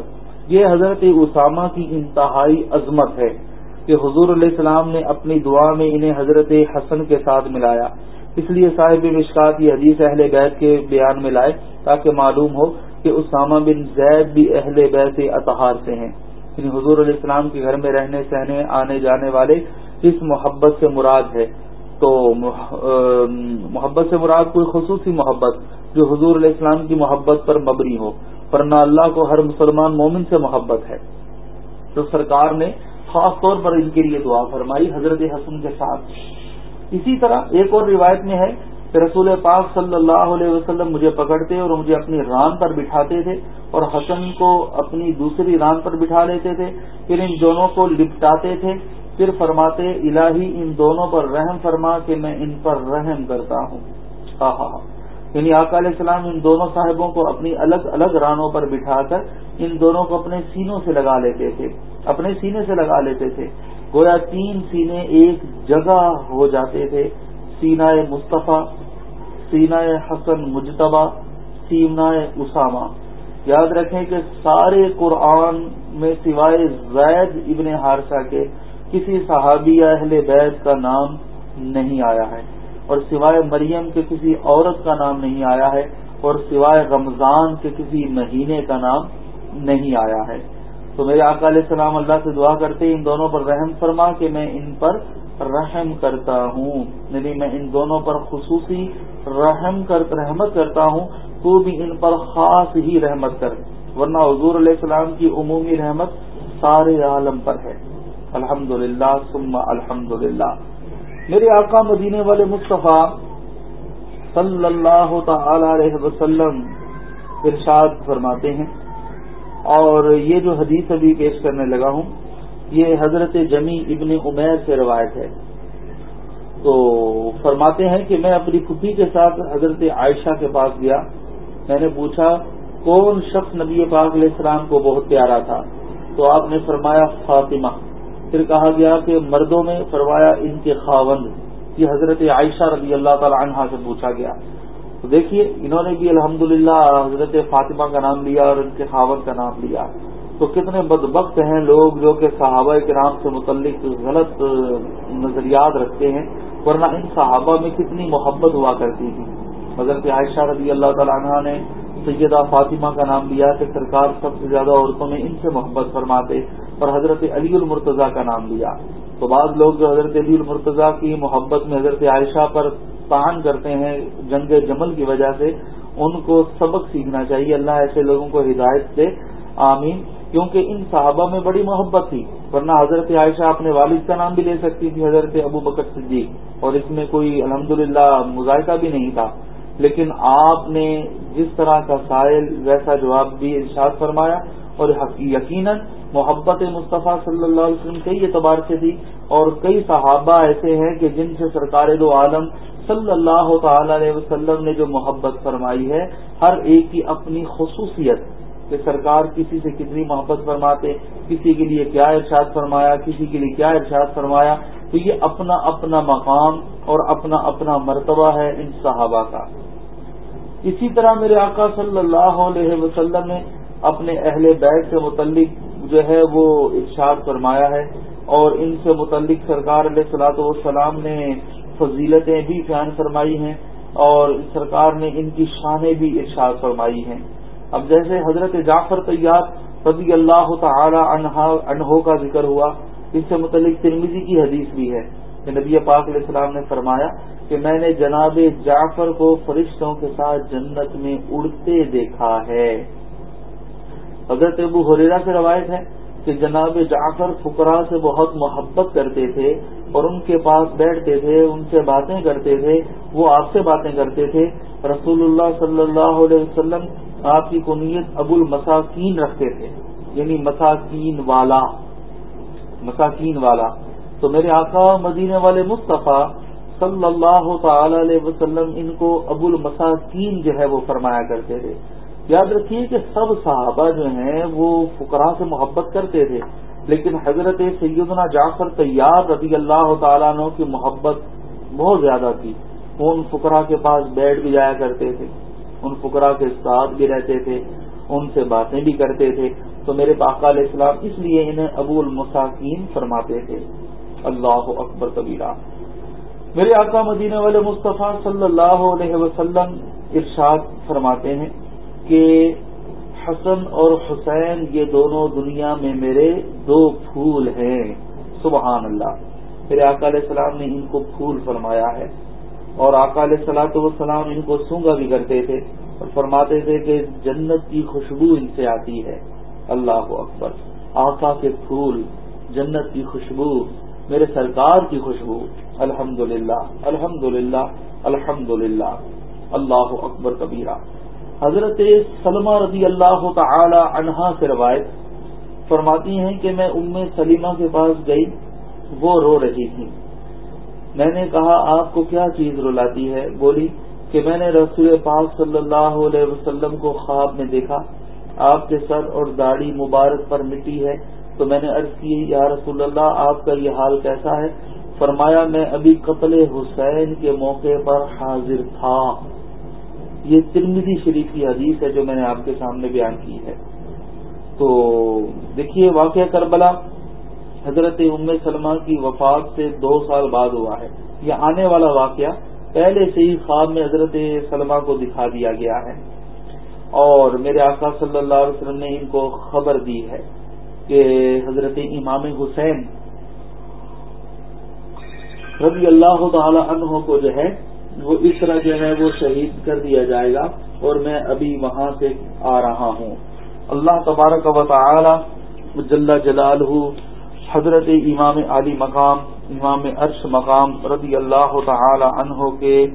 یہ حضرت اسامہ کی انتہائی عظمت ہے۔ کہ حضور علیہ السلام نے اپنی دعا میں انہیں حضرت حسن کے ساتھ ملایا۔ اس لیے صاحب مشکات یہ حدیث اہل بیت کے بیان میں لائے تاکہ معلوم ہو کہ اسامہ بن زید بھی اہل بیت اطہار سے ہیں۔ یعنی حضور علیہ السلام کے گھر میں رہنے، سہنے، آنے جانے والے اس محبت سے مراد ہے۔ تو محبت سے مراد کوئی خصوصی محبت جو حضور علیہ السلام کی محبت پر مبنی ہو، ورنہ اللہ کو ہر مسلمان مومن سے محبت ہے۔ تو سرکار نے خاص طور پر ان کے لیے دعا فرمائی، حضرت حسن کے ساتھ۔ اسی طرح ایک اور روایت میں ہے کہ رسول پاک صلی اللہ علیہ وسلم مجھے پکڑتے اور مجھے اپنی ران پر بٹھاتے تھے اور حسن کو اپنی دوسری ران پر بٹھا لیتے تھے، پھر ان دونوں کو لپٹاتے تھے، پھر فرماتے، الہی ان دونوں پر رحم فرما کہ میں ان پر رحم کرتا ہوں۔ یعنی آقا علیہ السلام ان دونوں صاحبوں کو اپنی الگ الگ رانوں پر بٹھا کر ان دونوں کو اپنے سینوں سے لگا لیتے تھے، اپنے سینے سے لگا لیتے تھے۔ گویا تین سینے ایک جگہ ہو جاتے تھے سینا مصطفیٰ سینا حسن مجتبہ سینا اسامہ۔ یاد رکھیں کہ سارے قرآن میں سوائے زید ابن حارثہ کے کسی صحابی یا اہل بیت کا نام نہیں آیا ہے۔ اور سوائے مریم کے کسی عورت کا نام نہیں آیا ہے اور سوائے رمضان کے کسی مہینے کا نام نہیں آیا ہے۔ تو میرے آقا علیہ السلام اللہ سے دعا کرتے ان دونوں پر رحم فرما کہ میں ان پر رحم کرتا ہوں۔ یعنی میں ان دونوں پر خصوصی رحم کر، رحمت کرتا ہوں، تو بھی ان پر خاص ہی رحمت کر۔ ورنہ حضور علیہ السلام کی عمومی رحمت سارے عالم پر ہے۔ الحمد للہ الحمد للہ میرے آقا مدینے والے مصطفیٰ صلی اللہ تعالی علیہ وسلم ارشاد فرماتے ہیں اور یہ جو حدیث ابھی پیش کرنے لگا ہوں، یہ حضرت جمی ابن عمیر سے روایت ہے۔ تو فرماتے ہیں کہ میں اپنی پھپھی کے ساتھ حضرت عائشہ کے پاس گیا۔ میں نے پوچھا، کون شخص نبی پاک علیہ السلام کو بہت پیارا تھا؟ تو آپ نے فرمایا فاطمہ۔ پھر کہا گیا کہ مردوں میں فرمایا ان کے خاوند، یہ حضرت عائشہ رضی اللہ تعالی عنہا سے پوچھا گیا۔ تو دیکھیے، انہوں نے بھی الحمد حضرت فاطمہ کا نام لیا اور ان کے خاوند کا نام لیا۔ تو کتنے بدبخت ہیں لوگ جو کہ صحابہ کے نام سے متعلق غلط نظریات رکھتے ہیں، ورنہ ان صحابہ میں کتنی محبت ہوا کرتی تھی۔ حضرت عائشہ رضی اللہ تعالیٰ عنہ نے سیدہ فاطمہ کا نام لیا کہ سرکار سب سے زیادہ عورتوں میں ان سے محبت فرماتے اور حضرت علی المرتضیٰ کا نام لیا۔ تو بعض لوگ جو حضرت علی المرتضیٰ کی محبت میں حضرت عائشہ پر تان کرتے ہیں جنگ جمل کی وجہ سے، ان کو سبق سیکھنا چاہیے۔ اللہ ایسے لوگوں کو ہدایت دے۔ آمین۔ کیونکہ ان صحابہ میں بڑی محبت تھی، ورنہ حضرت عائشہ اپنے والد کا نام بھی لے سکتی تھی حضرت ابو بکر صدیق۔ اور اس میں کوئی الحمدللہ مذائقہ بھی نہیں تھا۔ لیکن آپ نے جس طرح کا سائل ویسا جواب بھی ارشاد فرمایا اور یقیناً محبت مصطفیٰ صلی اللہ علیہ وسلم کئی اعتبار سے تھی اور کئی صحابہ ایسے ہیں کہ جن سے سرکار دو عالم صلی اللہ تعالی علیہ وسلم نے جو محبت فرمائی ہے، ہر ایک کی اپنی خصوصیت کہ سرکار کسی سے کتنی محبت فرماتے، کسی کے لیے کیا ارشاد فرمایا، کسی کے لیے کیا ارشاد فرمایا، تو یہ اپنا اپنا مقام اور اپنا اپنا مرتبہ ہے ان صحابہ کا۔ اسی طرح میرے آقا صلی اللہ علیہ وسلم نے اپنے اہل بیگ سے متعلق جو ہے وہ ارشاد فرمایا ہے اور ان سے متعلق سرکار علیہ صلاح والسلام نے فضیلتیں بھی بیان فرمائی ہیں اور سرکار نے ان کی شانیں بھی ارشاد فرمائی ہیں۔ اب جیسے حضرت جعفر طیار رضی اللہ تعالی انہوں کا ذکر ہوا، اس سے متعلق ترمیزی کی حدیث بھی ہے۔ کہ نبی پاک علیہ السلام نے فرمایا کہ میں نے جناب جعفر کو فرشتوں کے ساتھ جنت میں اڑتے دیکھا ہے۔ حضرت ابو حریرا سے روایت ہے کہ جناب جعفر فکرا سے بہت محبت کرتے تھے اور ان کے پاس بیٹھتے تھے، ان سے باتیں کرتے تھے، وہ آپ سے باتیں کرتے تھے۔ رسول اللہ صلی اللہ علیہ وسلم آپ کی کنیت ابو المساکین رکھتے تھے یعنی مساکین والا مساکین والا۔ تو میرے آقا مدینے والے مصطفیٰ صلی اللہ تعالی علیہ وسلم ان کو ابو المساکین جو ہے وہ فرمایا کرتے تھے۔ یاد رکھیے کہ سب صحابہ جو ہیں وہ فقراء سے محبت کرتے تھے، لیکن حضرت سیدنا جعفر طیار رضی اللہ تعالیٰ عنہ کی محبت بہت زیادہ تھی۔ وہ ان فقراء کے پاس بیٹھ بھی جایا کرتے تھے، ان فقراء کے ساتھ بھی رہتے تھے، ان سے باتیں بھی کرتے تھے۔ تو میرے پاقا علیہ السلام اس لیے انہیں ابو المساکین فرماتے تھے۔ اللہ اکبر کبیرہ۔ میرے آقا مدینہ والے مصطفیٰ صلی اللہ علیہ وسلم ارشاد فرماتے ہیں کہ حسن اور حسین یہ دونوں دنیا میں میرے دو پھول ہیں۔ سبحان اللہ۔ میرے آقا علیہ السلام نے ان کو پھول فرمایا ہے اور آقا علیہ سلاۃ والسلام ان کو سونگا بھی کرتے تھے اور فرماتے تھے کہ جنت کی خوشبو ان سے آتی ہے۔ اللہ اکبر۔ آقا کے پھول جنت کی خوشبو میرے سرکار کی خوشبو۔ الحمد للہ الحمد للہ الحمد للہ اللہ اکبر کبیرہ۔ حضرت سلمہ رضی اللہ تعالی عنہا سے روایت فرماتی ہیں کہ میں ام سلیمہ کے پاس گئی، وہ رو رہی تھی۔ میں نے کہا، آپ کو کیا چیز رلاتی ہے؟ بولی کہ میں نے رسول پاک صلی اللہ علیہ وسلم کو خواب میں دیکھا۔ آپ کے سر اور داڑھی مبارک پر مٹی ہے۔ تو میں نے عرض کی، یا رسول اللہ، آپ کا یہ حال کیسا ہے؟ فرمایا، میں ابھی قتل حسین کے موقع پر حاضر تھا. یہ ترمیدی شریف کی حدیث ہے جو میں نے آپ کے سامنے بیان کی ہے۔ تو دیکھیے واقعہ کربلا، حضرت ام سلمہ کی وفات سے دو سال بعد ہوا ہے۔ یہ آنے والا واقعہ پہلے سے ہی خواب میں حضرت سلمہ کو دکھا دیا گیا ہے۔ اور میرے آقا صلی اللہ علیہ وسلم نے ان کو خبر دی ہے۔ کہ حضرت امام حسین رضی اللہ تعالی عنہ کو جو ہے وہ اس طرح جو ہے وہ شہید کر دیا جائے گا اور میں ابھی وہاں سے آ رہا ہوں۔ اللہ تبارک و تعالی جل جلال حضرت امام علی مقام، امام عرش مقام رضی اللہ تعالی عنہ کے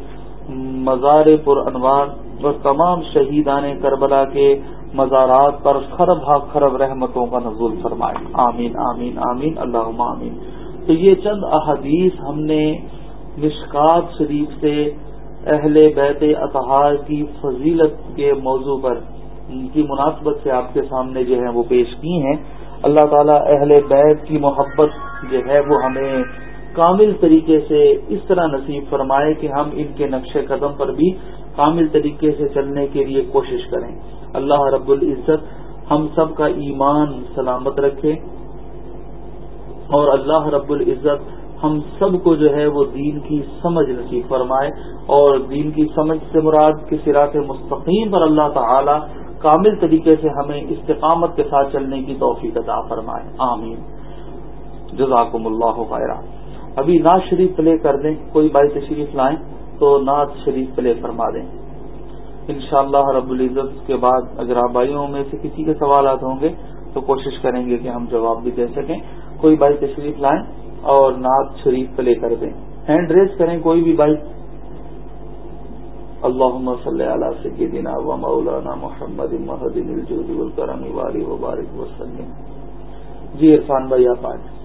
مزار پر انوار اور تمام شہیدان کربلا کے مزارات پر خرب ہا خرب رحمتوں کا نزول فرمائے۔ آمین آمین آمین اللہ آمین۔ تو یہ چند احادیث ہم نے مشکات شریف سے اہل بیت اطہار کی فضیلت کے موضوع پر کی مناسبت سے آپ کے سامنے جو ہے وہ پیش کی ہیں۔ اللہ تعالیٰ اہل بیت کی محبت جو ہے وہ ہمیں کامل طریقے سے اس طرح نصیب فرمائے کہ ہم ان کے نقش قدم پر بھی کامل طریقے سے چلنے کے لیے کوشش کریں۔ اللہ رب العزت ہم سب کا ایمان سلامت رکھے اور اللہ رب العزت ہم سب کو جو ہے وہ دین کی سمجھ نصیب فرمائے اور دین کی سمجھ سے مراد کے سراط مستقیم پر اللہ تعالی کامل طریقے سے ہمیں استقامت کے ساتھ چلنے کی توفیق عطا فرمائے۔ آمین۔ جزاکم اللہ خیرہ ابھی نعت شریف پلے کر دیں، کوئی بائی تشریف لائیں تو نعت شریف پلے فرما دیں۔ انشاءاللہ اللہ رب العزت کے بعد اگر آپ بھائیوں میں سے کسی کے سوالات ہوں گے تو کوشش کریں گے کہ ہم جواب بھی دے سکیں۔ کوئی بھائی تشریف لائیں اور نعت شریف پلے کر دیں۔ ہینڈ ریز کریں کوئی بھی بھائی۔ اللہ صلی علیہ سیدنا و مولانا محمد الجود والکرم والی وبارک وسلم جی عرفان بھائی، آپ آئے